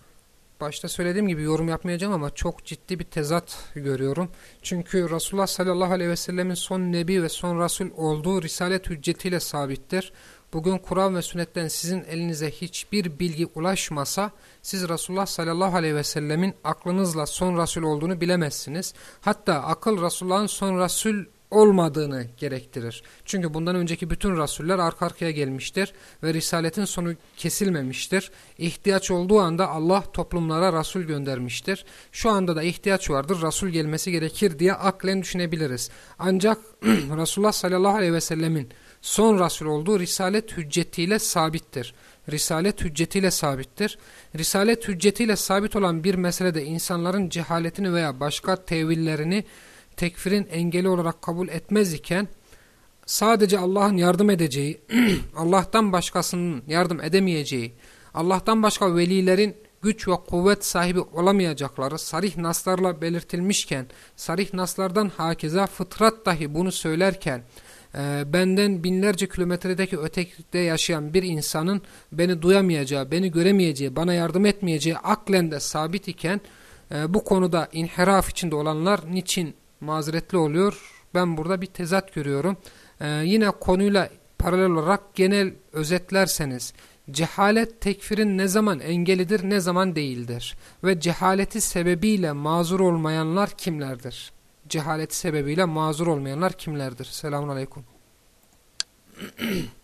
başta söylediğim gibi yorum yapmayacağım ama çok ciddi bir tezat görüyorum. Çünkü Resulullah sallallahu aleyhi ve sellemin son nebi ve son rasul olduğu risalet hüccetiyle sabittir. Bugün Kur'an ve sünnetten sizin elinize hiçbir bilgi ulaşmasa siz Resulullah sallallahu aleyhi ve sellemin aklınızla son Resul olduğunu bilemezsiniz. Hatta akıl Resulullah'ın son Resul olmadığını gerektirir. Çünkü bundan önceki bütün rasuller arka arkaya gelmiştir ve risaletin sonu kesilmemiştir. İhtiyaç olduğu anda Allah toplumlara rasul göndermiştir. Şu anda da ihtiyaç vardır, rasul gelmesi gerekir diye aklen düşünebiliriz. Ancak Resulullah sallallahu aleyhi ve sellemin son rasul olduğu risalet hüccetiyle sabittir. Risalet hüccetiyle sabittir. Risalet hüccetiyle sabit olan bir meselede insanların cehaletini veya başka tevillerini tekfirin engeli olarak kabul etmez iken sadece Allah'ın yardım edeceği, Allah'tan başkasının yardım edemeyeceği, Allah'tan başka velilerin güç ve kuvvet sahibi olamayacakları sarih naslarla belirtilmişken, sarih naslardan hakeza fıtrat dahi bunu söylerken, e, benden binlerce kilometredeki öteklikte yaşayan bir insanın beni duyamayacağı, beni göremeyeceği, bana yardım etmeyeceği aklen de sabit iken, e, bu konuda inhiraf içinde olanlar niçin mazeretli oluyor. Ben burada bir tezat görüyorum. Ee, yine konuyla paralel olarak genel özetlerseniz cehalet tekfirin ne zaman engelidir ne zaman değildir. Ve cehaleti sebebiyle mazur olmayanlar kimlerdir? Cehaleti sebebiyle mazur olmayanlar kimlerdir? Selamun Aleyküm.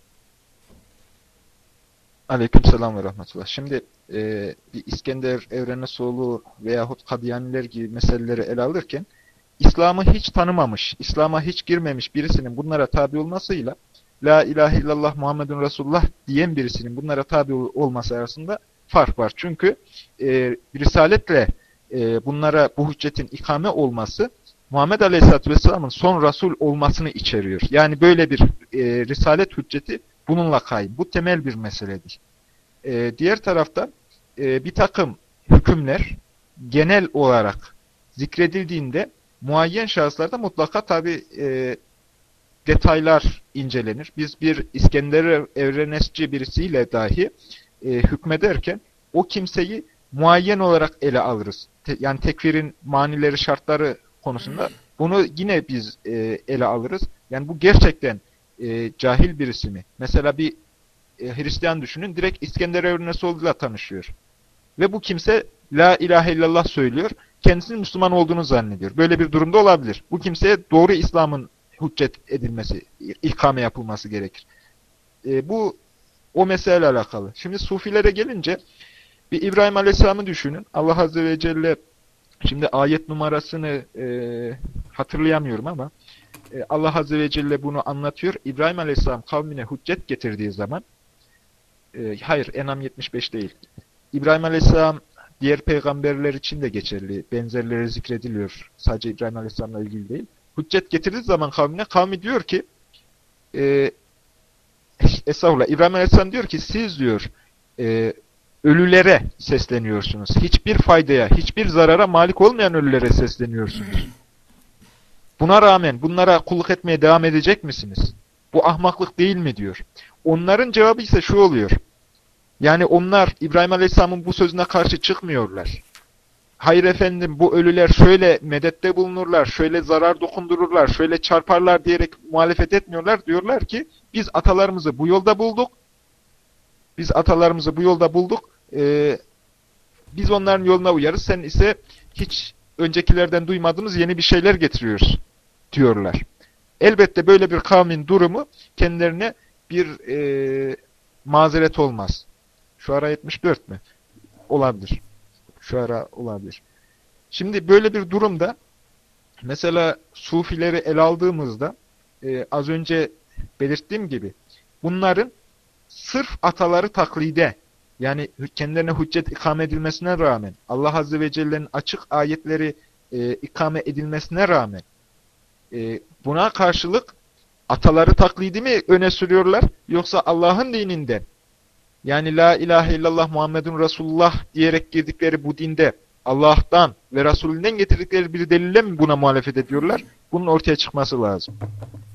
Aleyküm selam ve rahmetullah. Şimdi e, bir İskender Evrenesoğlu veyahut Kadiyaniler gibi meseleleri ele alırken İslam'ı hiç tanımamış, İslam'a hiç girmemiş birisinin bunlara tabi olmasıyla La ilahe illallah Muhammedun Resulullah diyen birisinin bunlara tabi olması arasında fark var. Çünkü e, Risaletle e, bunlara bu hüccetin ikame olması Muhammed Aleyhisselatü Vesselam'ın son Resul olmasını içeriyor. Yani böyle bir e, Risalet hücceti bununla kayın. Bu temel bir meseledir. E, diğer tarafta e, bir takım hükümler genel olarak zikredildiğinde muayyen şahıslarda mutlaka tabi e, detaylar incelenir. Biz bir İskender Evrenesçi birisiyle dahi e, hükmederken o kimseyi muayyen olarak ele alırız. Te, yani tekfirin manileri, şartları konusunda bunu yine biz e, ele alırız. Yani bu gerçekten e, cahil birisi mi? Mesela bir e, Hristiyan düşünün, direkt İskender Evrenesoğlu'yla tanışıyor. Ve bu kimse La ilahe illallah söylüyor kendisinin Müslüman olduğunu zannediyor. Böyle bir durumda olabilir. Bu kimseye doğru İslam'ın hüccet edilmesi, ikame yapılması gerekir. E, bu o meseleyle alakalı. Şimdi Sufilere gelince bir İbrahim Aleyhisselam'ı düşünün. Allah Azze ve Celle şimdi ayet numarasını e, hatırlayamıyorum ama e, Allah Azze ve Celle bunu anlatıyor. İbrahim Aleyhisselam kavmine hüccet getirdiği zaman e, hayır Enam 75 değil. İbrahim Aleyhisselam diğer peygamberler için de geçerli. Benzerleri zikrediliyor. Sadece İbrahim Aleyhisselam'la ilgili değil. Hüccet getirdiği zaman kavmine, kavmi diyor ki e, Estağfurullah. İbrahim Aleyhisselam diyor ki siz diyor e, ölülere sesleniyorsunuz. Hiçbir faydaya, hiçbir zarara malik olmayan ölülere sesleniyorsunuz. Buna rağmen bunlara kulluk etmeye devam edecek misiniz? Bu ahmaklık değil mi diyor. Onların cevabı ise şu oluyor. Yani onlar İbrahim Aleyhisselam'ın bu sözüne karşı çıkmıyorlar. Hayır efendim bu ölüler şöyle medette bulunurlar, şöyle zarar dokundururlar, şöyle çarparlar diyerek muhalefet etmiyorlar. Diyorlar ki biz atalarımızı bu yolda bulduk. Biz atalarımızı bu yolda bulduk. Ee, biz onların yoluna uyarız. Sen ise hiç öncekilerden duymadığımız yeni bir şeyler getiriyoruz diyorlar. Elbette böyle bir kavmin durumu kendilerine bir e, mazeret olmaz. Şu ara 74 mü? Olabilir. Şu ara olabilir. Şimdi böyle bir durumda mesela sufileri ele aldığımızda e, az önce belirttiğim gibi bunların sırf ataları taklide yani kendilerine hüccet ikame edilmesine rağmen Allah Azze ve Celle'nin açık ayetleri e, ikame edilmesine rağmen e, buna karşılık ataları taklidi mi öne sürüyorlar yoksa Allah'ın dininden yani la ilahe illallah Muhammedun Resulullah diyerek girdikleri bu dinde Allah'tan ve Resulünden getirdikleri bir delille mi buna muhalefet ediyorlar? Bunun ortaya çıkması lazım.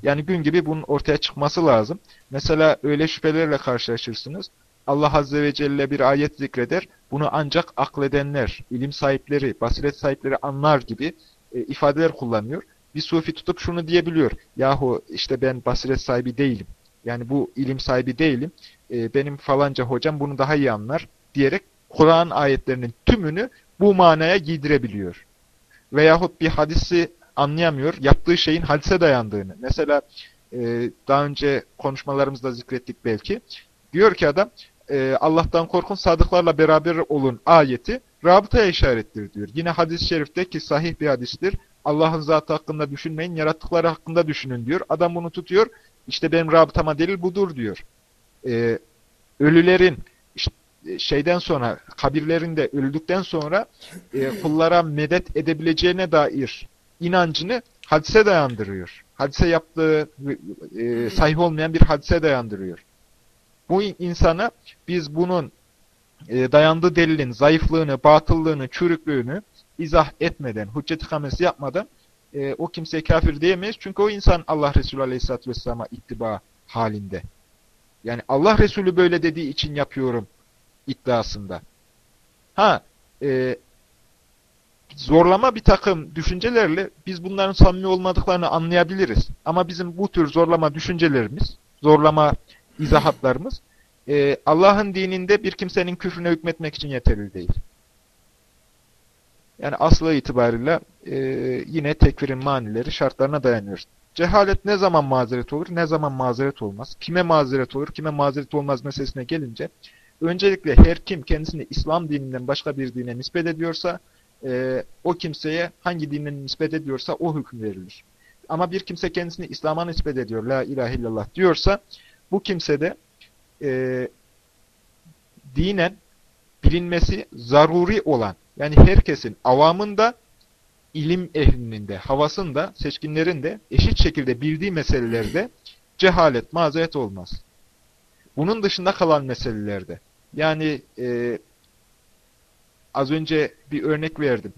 Yani gün gibi bunun ortaya çıkması lazım. Mesela öyle şüphelerle karşılaşırsınız. Allah Azze ve Celle bir ayet zikreder. Bunu ancak akledenler, ilim sahipleri, basiret sahipleri anlar gibi e, ifadeler kullanıyor. Bir sufi tutup şunu diyebiliyor. Yahu işte ben basiret sahibi değilim. Yani bu ilim sahibi değilim. E, benim falanca hocam bunu daha iyi anlar diyerek Kur'an ayetlerinin tümünü bu manaya giydirebiliyor. Veyahut bir hadisi anlayamıyor. Yaptığı şeyin hadise dayandığını. Mesela e, daha önce konuşmalarımızda zikrettik belki. Diyor ki adam e, Allah'tan korkun sadıklarla beraber olun ayeti rabıtaya işarettir diyor. Yine hadis-i şerifte ki sahih bir hadistir. Allah'ın zatı hakkında düşünmeyin, yarattıkları hakkında düşünün diyor. Adam bunu tutuyor. İşte benim rabıtama delil budur diyor. E, ölülerin işte, şeyden sonra, kabirlerinde öldükten sonra e, kullara medet edebileceğine dair inancını hadise dayandırıyor. Hadise yaptığı e, sahih olmayan bir hadise dayandırıyor. Bu insana biz bunun e, dayandığı delilin zayıflığını, batıllığını, çürüklüğünü izah etmeden, hüccet ikamesi yapmadan e, o kimseye kafir diyemeyiz. Çünkü o insan Allah Resulü Aleyhisselatü Vesselam'a ittiba halinde. Yani Allah Resulü böyle dediği için yapıyorum iddiasında. Ha, e, zorlama bir takım düşüncelerle biz bunların samimi olmadıklarını anlayabiliriz. Ama bizim bu tür zorlama düşüncelerimiz, zorlama izahatlarımız e, Allah'ın dininde bir kimsenin küfrüne hükmetmek için yeterli değil. Yani aslı itibariyle e, yine tekfirin manileri şartlarına dayanıyor. Cehalet ne zaman mazeret olur, ne zaman mazeret olmaz? Kime mazeret olur, kime mazeret olmaz meselesine gelince, öncelikle her kim kendisini İslam dininden başka bir dine nispet ediyorsa, e, o kimseye hangi dinden nispet ediyorsa o hüküm verilir. Ama bir kimse kendisini İslam'a nispet ediyor, la ilahe illallah diyorsa, bu kimsede e, dinen bilinmesi zaruri olan, yani herkesin, avamın da, ilim ehlinin de, havasın da, seçkinlerin de eşit şekilde bildiği meselelerde cehalet, mazeret olmaz. Bunun dışında kalan meselelerde, yani e, az önce bir örnek verdim.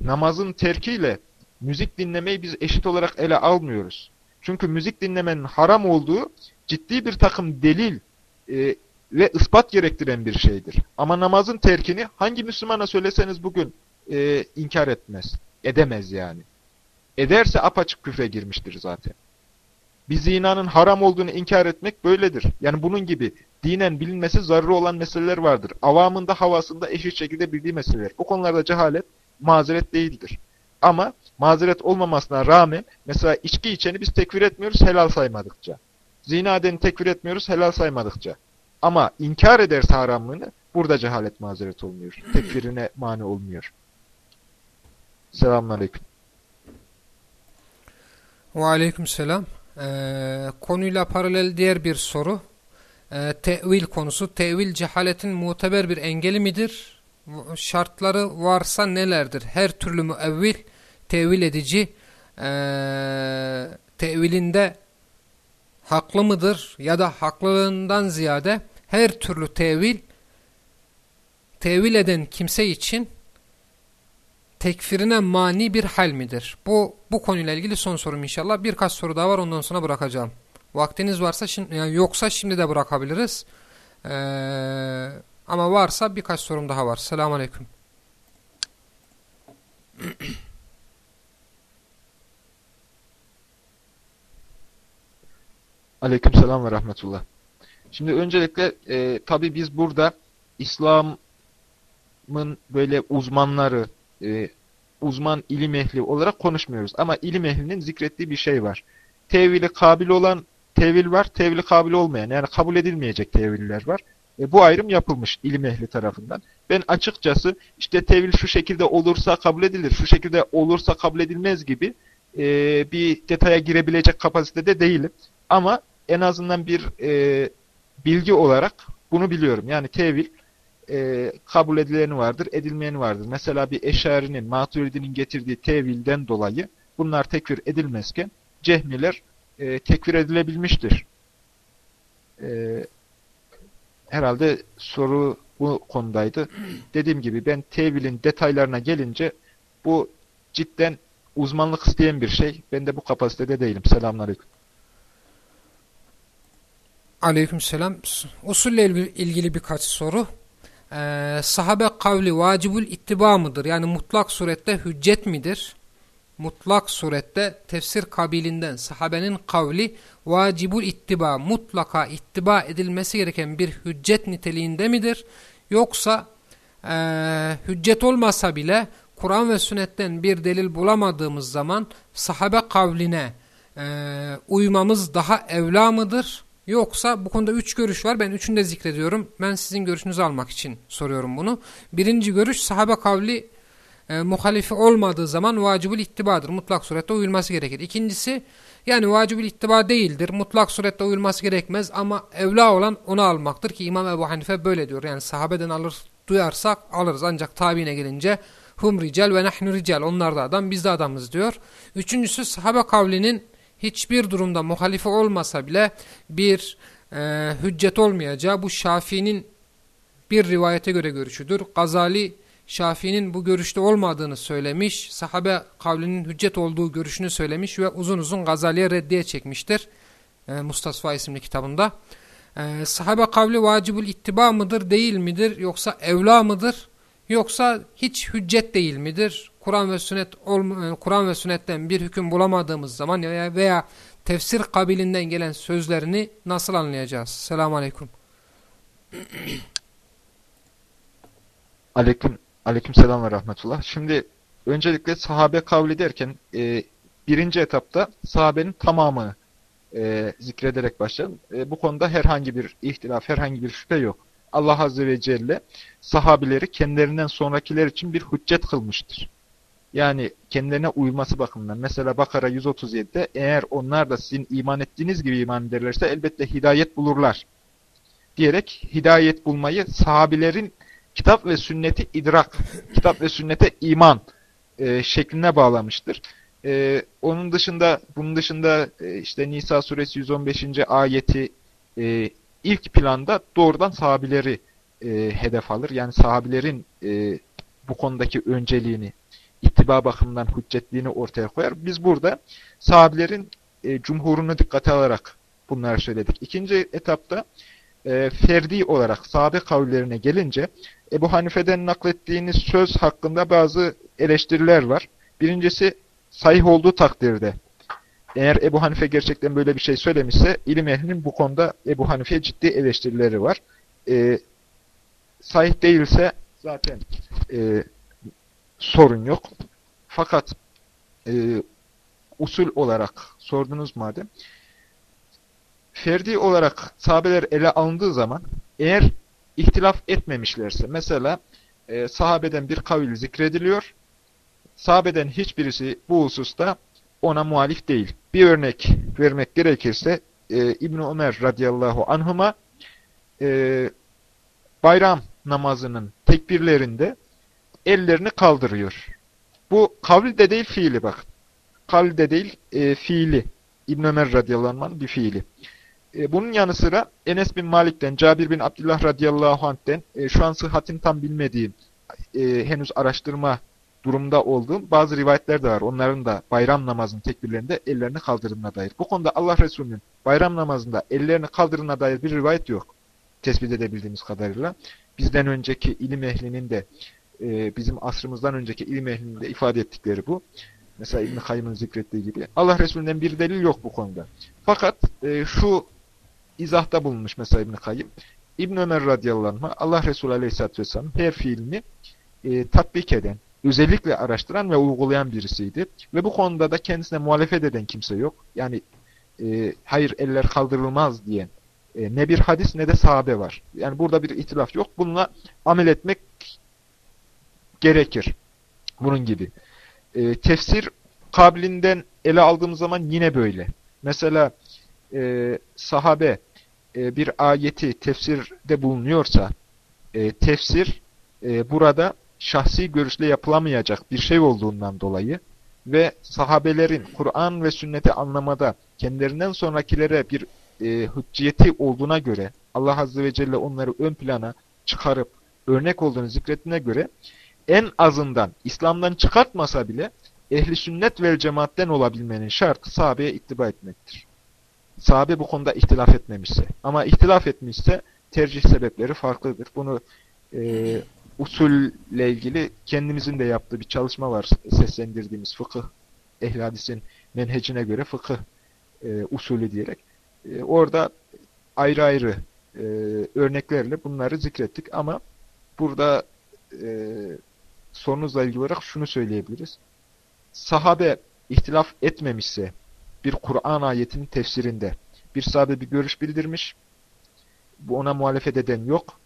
Namazın terkiyle müzik dinlemeyi biz eşit olarak ele almıyoruz. Çünkü müzik dinlemenin haram olduğu ciddi bir takım delil e, ve ispat gerektiren bir şeydir. Ama namazın terkini hangi Müslümana söyleseniz bugün e, inkar etmez. Edemez yani. Ederse apaçık küfre girmiştir zaten. Bir zinanın haram olduğunu inkar etmek böyledir. Yani bunun gibi dinen bilinmesi zararı olan meseleler vardır. Avamında havasında eşit şekilde bildiği meseleler. Bu konularda cehalet mazeret değildir. Ama mazeret olmamasına rağmen mesela içki içeni biz tekfir etmiyoruz helal saymadıkça. Zina edeni tekfir etmiyoruz helal saymadıkça. Ama inkar ederse haramlığını burada cehalet mazeret olmuyor. Tekfirine mani olmuyor. Selamünaleyküm. Ve aleyküm selam. Ee, konuyla paralel diğer bir soru. Ee, tevil konusu. Tevil cehaletin muteber bir engeli midir? Şartları varsa nelerdir? Her türlü müevvil, tevil edici, e, tevilinde haklı mıdır? Ya da haklılığından ziyade her türlü tevil, tevil eden kimse için tekfirine mani bir hal midir? Bu bu konuyla ilgili son sorum inşallah. Birkaç soru daha var ondan sonra bırakacağım. Vaktiniz varsa şimdi yani yoksa şimdi de bırakabiliriz. Ee, ama varsa birkaç sorum daha var. Selamun aleyküm. Aleyküm selam ve rahmetullah. Şimdi öncelikle e, tabi biz burada İslam'ın böyle uzmanları, e, uzman ilim ehli olarak konuşmuyoruz. Ama ilim ehlinin zikrettiği bir şey var. Tevili kabil olan tevil var, tevili kabil olmayan yani kabul edilmeyecek teviller var. E, bu ayrım yapılmış ilim ehli tarafından. Ben açıkçası işte tevil şu şekilde olursa kabul edilir, şu şekilde olursa kabul edilmez gibi e, bir detaya girebilecek kapasitede değilim. Ama en azından bir e, bilgi olarak bunu biliyorum. Yani tevil e, kabul edileni vardır, edilmeyeni vardır. Mesela bir Eşari'nin, Maturidi'nin getirdiği tevilden dolayı bunlar tekfir edilmezken cehmiler e, tekfir edilebilmiştir. E, herhalde soru bu konudaydı. Dediğim gibi ben tevilin detaylarına gelince bu cidden uzmanlık isteyen bir şey. Ben de bu kapasitede değilim. Selamünaleyküm. Aleykümselam. Usulle ilgili birkaç soru. Ee, sahabe kavli vacibul ittiba mıdır? Yani mutlak surette hüccet midir? Mutlak surette tefsir kabilinden sahabenin kavli vacibul ittiba mutlaka ittiba edilmesi gereken bir hüccet niteliğinde midir? Yoksa e, hüccet olmasa bile Kur'an ve sünnetten bir delil bulamadığımız zaman sahabe kavline e, uymamız daha evla mıdır? Yoksa bu konuda üç görüş var. Ben üçünü de zikrediyorum. Ben sizin görüşünüzü almak için soruyorum bunu. Birinci görüş sahabe kavli e, muhalifi olmadığı zaman vacibül ittibadır. Mutlak surette uyulması gerekir. İkincisi yani vacibül ittiba değildir. Mutlak surette uyulması gerekmez ama evla olan onu almaktır ki İmam Ebu Hanife böyle diyor. Yani sahabeden alır duyarsak alırız ancak tabiine gelince hum rical ve nahnu rical onlar da adam biz de adamız diyor. Üçüncüsü sahabe kavlinin hiçbir durumda muhalife olmasa bile bir e, hüccet olmayacağı bu Şafii'nin bir rivayete göre görüşüdür. Gazali Şafii'nin bu görüşte olmadığını söylemiş, sahabe kavlinin hüccet olduğu görüşünü söylemiş ve uzun uzun Gazali'ye reddiye çekmiştir. E, Mustasfa isimli kitabında. E, sahabe kavli vacibül ittiba mıdır, değil midir, yoksa evla mıdır, yoksa hiç hüccet değil midir? Kur'an ve sünnet e, Kur'an ve sünnetten bir hüküm bulamadığımız zaman veya tefsir kabilinden gelen sözlerini nasıl anlayacağız? Selamun aleyküm. Aleyküm Aleyküm selam ve rahmetullah. Şimdi öncelikle sahabe kavli derken e, birinci etapta sahabenin tamamını e, zikrederek başlayalım. E, bu konuda herhangi bir ihtilaf, herhangi bir şüphe yok. Allah Azze ve Celle sahabileri kendilerinden sonrakiler için bir hüccet kılmıştır. Yani kendilerine uyması bakımından. Mesela Bakara 137'de eğer onlar da sizin iman ettiğiniz gibi iman ederlerse elbette hidayet bulurlar. Diyerek hidayet bulmayı sahabilerin kitap ve sünneti idrak, kitap ve sünnete iman e, şekline bağlamıştır. E, onun dışında, bunun dışında e, işte Nisa suresi 115. ayeti e, ilk planda doğrudan sahabileri e, hedef alır. Yani sahabilerin e, bu konudaki önceliğini, ittiba bakımından hüccetliğini ortaya koyar. Biz burada sahabilerin e, cumhurunu dikkate alarak bunları söyledik. İkinci etapta e, ferdi olarak sahabe kavullerine gelince Ebu Hanife'den naklettiğiniz söz hakkında bazı eleştiriler var. Birincisi sahih olduğu takdirde eğer Ebu Hanife gerçekten böyle bir şey söylemişse ilim ehlinin bu konuda Ebu Hanife'ye ciddi eleştirileri var. E, sahih değilse zaten e, sorun yok. Fakat e, usul olarak sordunuz madem ferdi olarak sahabeler ele alındığı zaman eğer ihtilaf etmemişlerse mesela e, sahabeden bir kavil zikrediliyor sahabeden hiçbirisi bu hususta ona muhalif değil. Bir örnek vermek gerekirse e, ibn Ömer radıyallahu anhuma e, bayram namazının tekbirlerinde ellerini kaldırıyor. Bu kavli de değil fiili bak. Kavli de değil e, fiili. İbn Ömer radıyallahu anh'ın bir fiili. E, bunun yanı sıra Enes bin Malik'ten, Cabir bin Abdullah radıyallahu anh'ten e, şu an sıhhatini tam bilmediğim, e, henüz araştırma durumda olduğum bazı rivayetler de var. Onların da bayram namazının tekbirlerinde ellerini kaldırdığına dair. Bu konuda Allah Resulü'nün bayram namazında ellerini kaldırdığına dair bir rivayet yok. Tespit edebildiğimiz kadarıyla. Bizden önceki ilim ehlinin de e, bizim asrımızdan önceki ilim ehlinin de ifade ettikleri bu. Mesela İbn-i Kayyım'ın zikrettiği gibi. Allah Resulü'nden bir delil yok bu konuda. Fakat e, şu izahta bulunmuş mesela İbn-i Kayyım. İbn Ömer radıyallahu anh Allah Resulü aleyhisselatü vesselam her fiilini e, tatbik eden, özellikle araştıran ve uygulayan birisiydi. Ve bu konuda da kendisine muhalefet eden kimse yok. Yani e, hayır eller kaldırılmaz diyen e, ne bir hadis ne de sahabe var. Yani burada bir itilaf yok. Bununla amel etmek gerekir. Bunun gibi. E, tefsir kabilinden ele aldığımız zaman yine böyle. Mesela e, sahabe e, bir ayeti tefsirde bulunuyorsa e, tefsir e, burada şahsi görüşle yapılamayacak bir şey olduğundan dolayı ve sahabelerin Kur'an ve sünneti anlamada kendilerinden sonrakilere bir e, hücciyeti olduğuna göre Allah Azze ve Celle onları ön plana çıkarıp örnek olduğunu zikrettiğine göre en azından İslam'dan çıkartmasa bile ehli sünnet ve cemaatten olabilmenin şartı sahabeye ittiba etmektir. Sahabe bu konuda ihtilaf etmemişse. Ama ihtilaf etmişse tercih sebepleri farklıdır. Bunu e, usulle ilgili kendimizin de yaptığı bir çalışma var. Seslendirdiğimiz fıkıh, ehli hadisin menhecine göre fıkıh e, usulü diyerek. E, orada ayrı ayrı e, örneklerle bunları zikrettik ama burada e, sorunuzla ilgili olarak şunu söyleyebiliriz. Sahabe ihtilaf etmemişse bir Kur'an ayetinin tefsirinde bir sahabe bir görüş bildirmiş, bu ona muhalefet eden yok.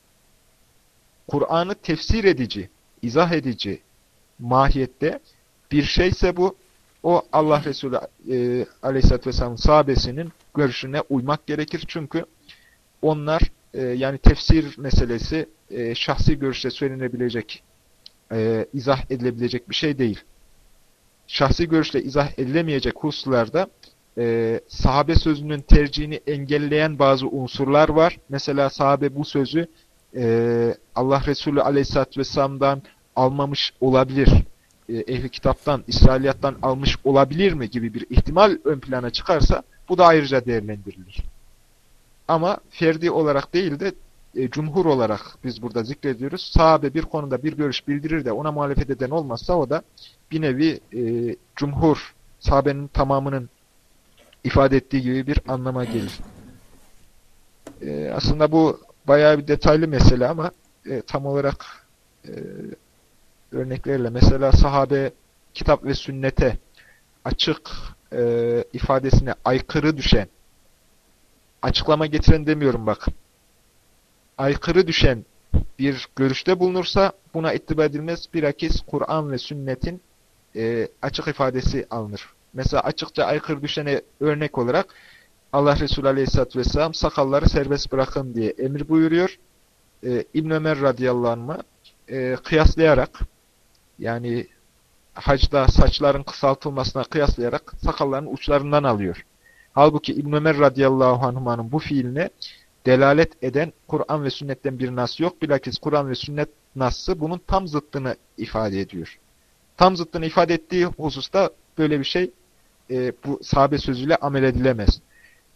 Kur'an'ı tefsir edici, izah edici mahiyette bir şeyse bu, o Allah Resulü e, Aleyhisselatü Vesselam'ın sahabesinin görüşüne uymak gerekir. Çünkü onlar e, yani tefsir meselesi e, şahsi görüşte söylenebilecek, e, izah edilebilecek bir şey değil. Şahsi görüşle izah edilemeyecek hususlarda e, sahabe sözünün tercihini engelleyen bazı unsurlar var. Mesela sahabe bu sözü e, Allah Resulü Aleyhisselatü Vesselam'dan almamış olabilir. E, ehli kitaptan, İsrailiyattan almış olabilir mi gibi bir ihtimal ön plana çıkarsa bu da ayrıca değerlendirilir. Ama ferdi olarak değil de e, cumhur olarak biz burada zikrediyoruz. Sahabe bir konuda bir görüş bildirir de ona muhalefet eden olmazsa o da bir nevi e, cumhur, sahabenin tamamının ifade ettiği gibi bir anlama gelir. E, aslında bu bayağı bir detaylı mesele ama e, tam olarak e, örneklerle mesela sahabe kitap ve sünnete açık e, ifadesine aykırı düşen açıklama getiren demiyorum bakın. Aykırı düşen bir görüşte bulunursa buna ittiba edilmez. Bilakis Kur'an ve sünnetin e, açık ifadesi alınır. Mesela açıkça aykırı düşene örnek olarak Allah Resulü Aleyhisselatü Vesselam sakalları serbest bırakın diye emir buyuruyor. E, İbn Ömer radıyallahu anh'a e, kıyaslayarak yani hacda saçların kısaltılmasına kıyaslayarak sakalların uçlarından alıyor. Halbuki İbn Ömer radıyallahu anh'ın bu fiiline delalet eden Kur'an ve sünnetten bir nas yok. Bilakis Kur'an ve sünnet nassı bunun tam zıttını ifade ediyor. Tam zıttını ifade ettiği hususta böyle bir şey e, bu sahabe sözüyle amel edilemez.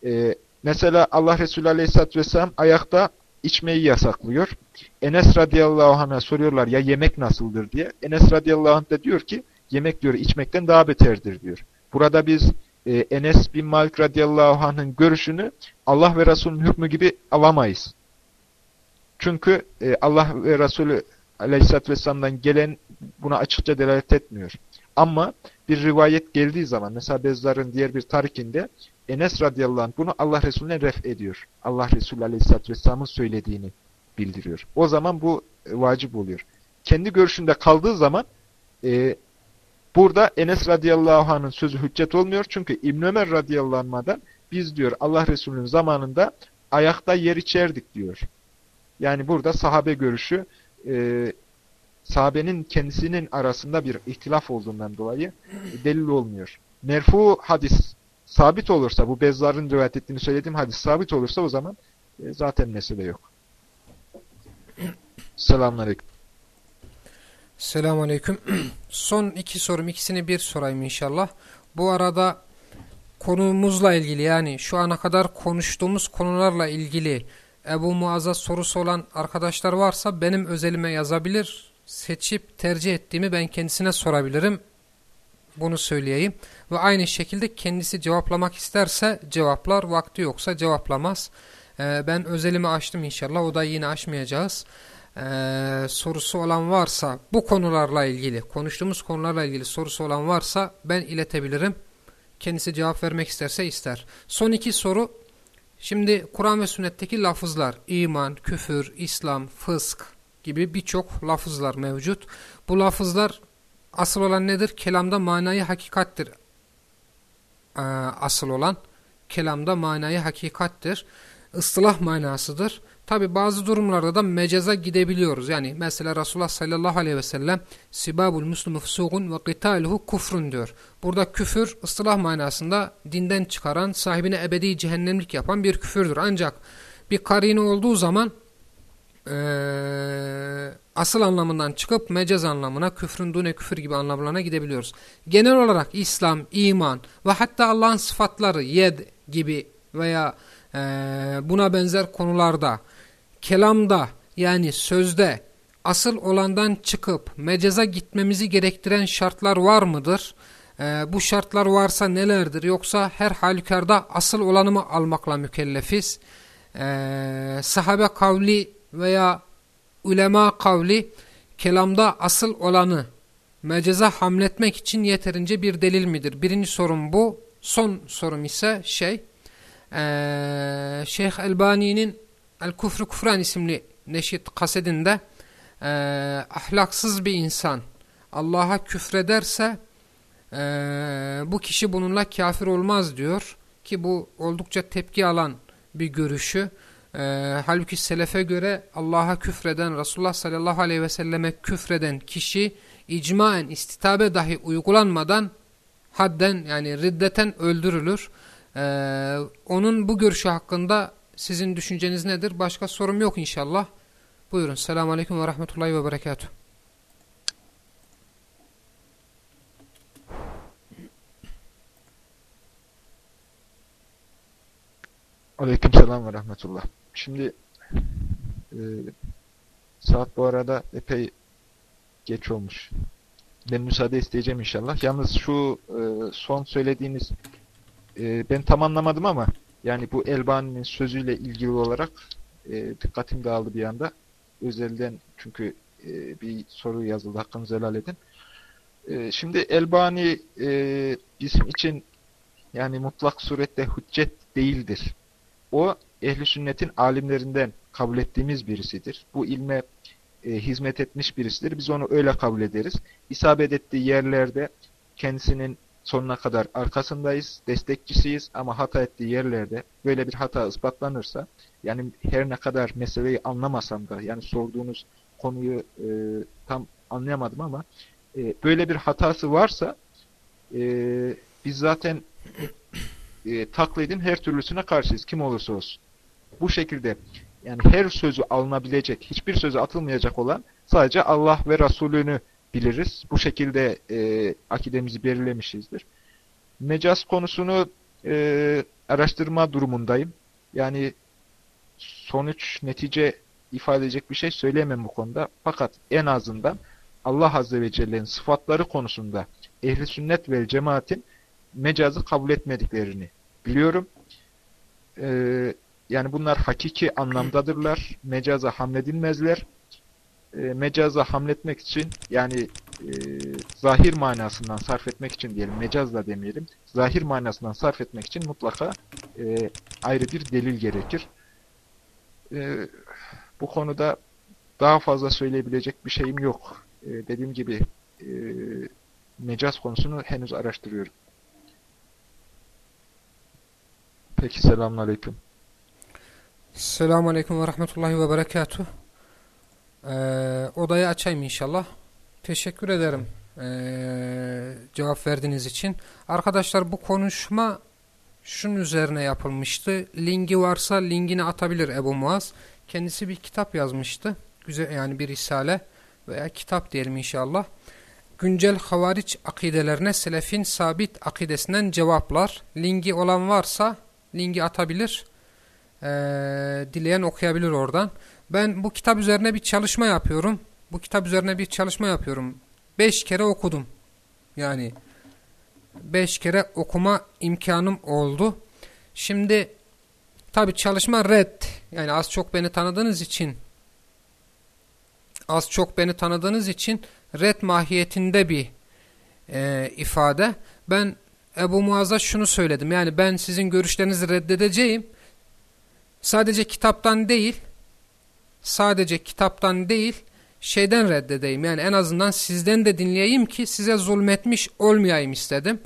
E, mesela Allah Resulü Aleyhisselatü Vesselam ayakta içmeyi yasaklıyor. Enes radıyallahu anh'a soruyorlar ya yemek nasıldır diye. Enes radıyallahu anh da diyor ki yemek diyor içmekten daha beterdir diyor. Burada biz e, Enes bin Malik radıyallahu anh'ın görüşünü Allah ve Resulünün hükmü gibi alamayız. Çünkü e, Allah ve Resulü aleyhissalatü vesselam'dan gelen buna açıkça delalet etmiyor. Ama bir rivayet geldiği zaman mesela Bezzar'ın diğer bir tarikinde Enes radıyallahu anh bunu Allah Resulüne ref ediyor. Allah Resulü aleyhissalatü vesselamın söylediğini bildiriyor. O zaman bu e, vacip oluyor. Kendi görüşünde kaldığı zaman e, burada Enes radıyallahu anh'ın sözü hüccet olmuyor. Çünkü İbn Ömer radıyallahu anh'dan biz diyor Allah Resulü'nün zamanında ayakta yer içerdik diyor. Yani burada sahabe görüşü e, sahabenin kendisinin arasında bir ihtilaf olduğundan dolayı delil olmuyor. Merfu hadis sabit olursa, bu Bezzar'ın rivayet ettiğini söylediğim hadis sabit olursa o zaman e, zaten mesele yok. Selamünaleyküm. Selamünaleyküm. Son iki sorum ikisini bir sorayım inşallah. Bu arada konumuzla ilgili yani şu ana kadar konuştuğumuz konularla ilgili Ebu Muaz'a sorusu olan arkadaşlar varsa benim özelime yazabilir. Seçip tercih ettiğimi ben kendisine sorabilirim. Bunu söyleyeyim. Ve aynı şekilde kendisi cevaplamak isterse cevaplar, vakti yoksa cevaplamaz. Ee, ben özelimi açtım inşallah. O da yine açmayacağız. Ee, sorusu olan varsa bu konularla ilgili, konuştuğumuz konularla ilgili sorusu olan varsa ben iletebilirim. Kendisi cevap vermek isterse ister. Son iki soru. Şimdi Kur'an ve sünnetteki lafızlar, iman, küfür, İslam, fısk gibi birçok lafızlar mevcut. Bu lafızlar asıl olan nedir? Kelamda manayı hakikattir. Ee, asıl olan kelamda manayı hakikattir. Istılah manasıdır. Tabi bazı durumlarda da mecaza gidebiliyoruz. Yani mesela Resulullah sallallahu aleyhi ve sellem Sibabul muslimu fusugun ve qitaluhu kufrun diyor. Burada küfür ıstılah manasında dinden çıkaran, sahibine ebedi cehennemlik yapan bir küfürdür. Ancak bir karine olduğu zaman ee, asıl anlamından çıkıp mecaz anlamına, küfrün dune küfür gibi anlamlarına gidebiliyoruz. Genel olarak İslam, iman ve hatta Allah'ın sıfatları yed gibi veya e, buna benzer konularda, kelamda yani sözde asıl olandan çıkıp mecaza gitmemizi gerektiren şartlar var mıdır? E, bu şartlar varsa nelerdir? Yoksa her halükarda asıl olanı mı almakla mükellefiz? E, sahabe kavli veya ulema kavli kelamda asıl olanı mecaza hamletmek için yeterince bir delil midir? Birinci sorum bu. Son sorum ise şey ee, Şeyh Elbani'nin El Kufru Kufran isimli neşit kasedinde e, ahlaksız bir insan Allah'a küfrederse e, bu kişi bununla kafir olmaz diyor ki bu oldukça tepki alan bir görüşü. E, halbuki selefe göre Allah'a küfreden Resulullah sallallahu aleyhi ve selleme küfreden kişi icmaen istitabe dahi uygulanmadan hadden yani riddeten öldürülür. Ee, onun bu görüşü hakkında sizin düşünceniz nedir? Başka sorum yok inşallah. Buyurun. Selamun Aleyküm ve Rahmetullahi ve Berekatuhu. Aleykümselam ve rahmetullah. Şimdi e, saat bu arada epey geç olmuş. Ben müsaade isteyeceğim inşallah. Yalnız şu e, son söylediğiniz e, ben tam anlamadım ama yani bu Elbani'nin sözüyle ilgili olarak e, dikkatim dağıldı bir anda. Özelden çünkü e, bir soru yazıldı. Hakkınızı helal edin. E, şimdi Elbani e, bizim için yani mutlak surette hüccet değildir. O ehli sünnetin alimlerinden kabul ettiğimiz birisidir. Bu ilme e, hizmet etmiş birisidir. Biz onu öyle kabul ederiz. İsabet ettiği yerlerde kendisinin sonuna kadar arkasındayız, destekçisiyiz ama hata ettiği yerlerde böyle bir hata ispatlanırsa yani her ne kadar meseleyi anlamasam da yani sorduğunuz konuyu e, tam anlayamadım ama e, böyle bir hatası varsa e, biz zaten e, taklidin her türlüsüne karşıyız kim olursa olsun. Bu şekilde yani her sözü alınabilecek, hiçbir sözü atılmayacak olan sadece Allah ve Resulünü biliriz. Bu şekilde e, akidemizi belirlemişizdir. Mecaz konusunu e, araştırma durumundayım. Yani sonuç, netice ifade edecek bir şey söyleyemem bu konuda. Fakat en azından Allah Azze ve Celle'nin sıfatları konusunda ehli sünnet ve cemaatin mecazı kabul etmediklerini biliyorum. Ee, yani bunlar hakiki anlamdadırlar. Mecaza hamledilmezler e, mecaza hamletmek için yani e, zahir manasından sarf etmek için diyelim, mecazla demeyelim, zahir manasından sarf etmek için mutlaka e, ayrı bir delil gerekir. E, bu konuda daha fazla söyleyebilecek bir şeyim yok. E, dediğim gibi e, mecaz konusunu henüz araştırıyorum. Peki selamun aleyküm. Selamun aleyküm ve rahmetullahi ve berekatuhu. Ee, odayı açayım inşallah. Teşekkür ederim ee, cevap verdiğiniz için. Arkadaşlar bu konuşma şunun üzerine yapılmıştı. Linki varsa linkini atabilir Ebu Muaz. Kendisi bir kitap yazmıştı. Güzel yani bir risale veya kitap diyelim inşallah. Güncel havariç akidelerine selefin sabit akidesinden cevaplar. Linki olan varsa linki atabilir. Ee, dileyen okuyabilir oradan. Ben bu kitap üzerine bir çalışma yapıyorum. Bu kitap üzerine bir çalışma yapıyorum. Beş kere okudum. Yani beş kere okuma imkanım oldu. Şimdi tabi çalışma red. Yani az çok beni tanıdığınız için az çok beni tanıdığınız için red mahiyetinde bir e, ifade. Ben Ebu Muaz'a şunu söyledim. Yani ben sizin görüşlerinizi reddedeceğim. Sadece kitaptan değil sadece kitaptan değil şeyden reddedeyim. Yani en azından sizden de dinleyeyim ki size zulmetmiş olmayayım istedim.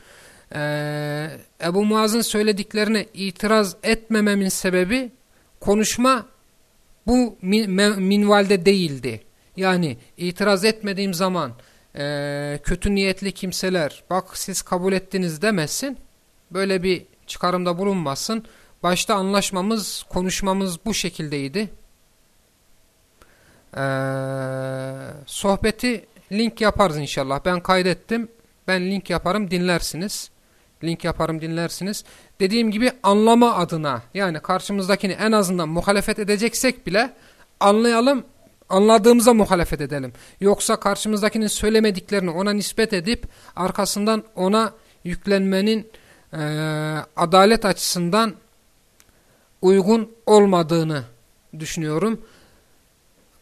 Ee, Ebu Muaz'ın söylediklerine itiraz etmememin sebebi konuşma bu min minvalde değildi. Yani itiraz etmediğim zaman e, kötü niyetli kimseler bak siz kabul ettiniz demesin. Böyle bir çıkarımda bulunmasın. Başta anlaşmamız, konuşmamız bu şekildeydi. Ee, sohbeti link yaparız inşallah. Ben kaydettim. Ben link yaparım dinlersiniz. Link yaparım dinlersiniz. Dediğim gibi anlama adına yani karşımızdakini en azından muhalefet edeceksek bile anlayalım anladığımıza muhalefet edelim. Yoksa karşımızdakinin söylemediklerini ona nispet edip arkasından ona yüklenmenin e, adalet açısından uygun olmadığını düşünüyorum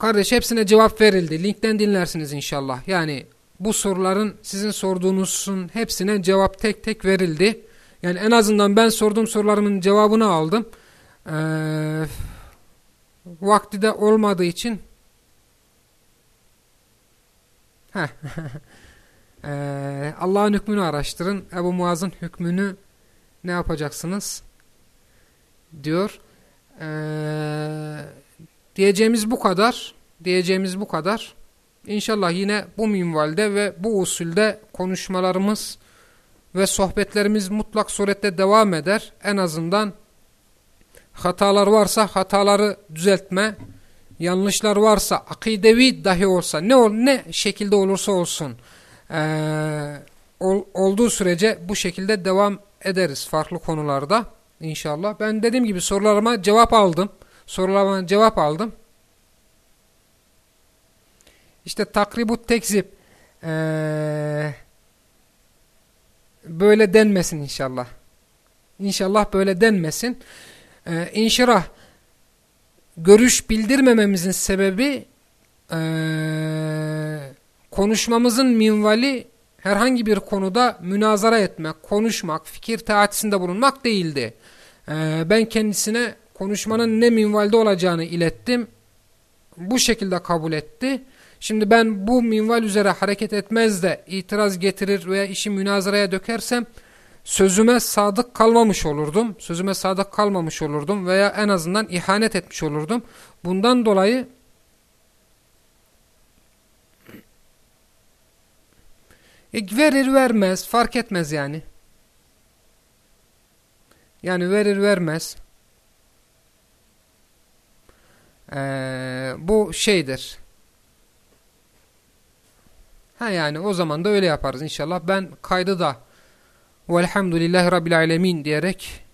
Kardeş hepsine cevap verildi. Linkten dinlersiniz inşallah. Yani bu soruların sizin sorduğunuzun hepsine cevap tek tek verildi. Yani en azından ben sorduğum sorularımın cevabını aldım. Ee, vakti de olmadığı için ee, Allah'ın hükmünü araştırın. Ebu Muaz'ın hükmünü ne yapacaksınız? Diyor. Ee, diyeceğimiz bu kadar. Diyeceğimiz bu kadar. İnşallah yine bu minvalde ve bu usulde konuşmalarımız ve sohbetlerimiz mutlak surette devam eder. En azından hatalar varsa hataları düzeltme, yanlışlar varsa akidevi dahi olsa ne ol ne şekilde olursa olsun ee, ol, olduğu sürece bu şekilde devam ederiz farklı konularda inşallah. Ben dediğim gibi sorularıma cevap aldım. Sorularıma cevap aldım. İşte takribut tekzip ee, böyle denmesin inşallah. İnşallah böyle denmesin. Ee, inşirah görüş bildirmememizin sebebi ee, konuşmamızın minvali herhangi bir konuda münazara etmek, konuşmak, fikir taatisinde bulunmak değildi. Ee, ben kendisine konuşmanın ne minvalde olacağını ilettim. Bu şekilde kabul etti. Şimdi ben bu minval üzere hareket etmez de itiraz getirir veya işi münazaraya dökersem sözüme sadık kalmamış olurdum. Sözüme sadık kalmamış olurdum veya en azından ihanet etmiş olurdum. Bundan dolayı e, verir vermez fark etmez yani. Yani verir vermez. Ee, bu şeydir. Ha yani o zaman da öyle yaparız inşallah. Ben kaydı da Velhamdülillahi Rabbil Alemin diyerek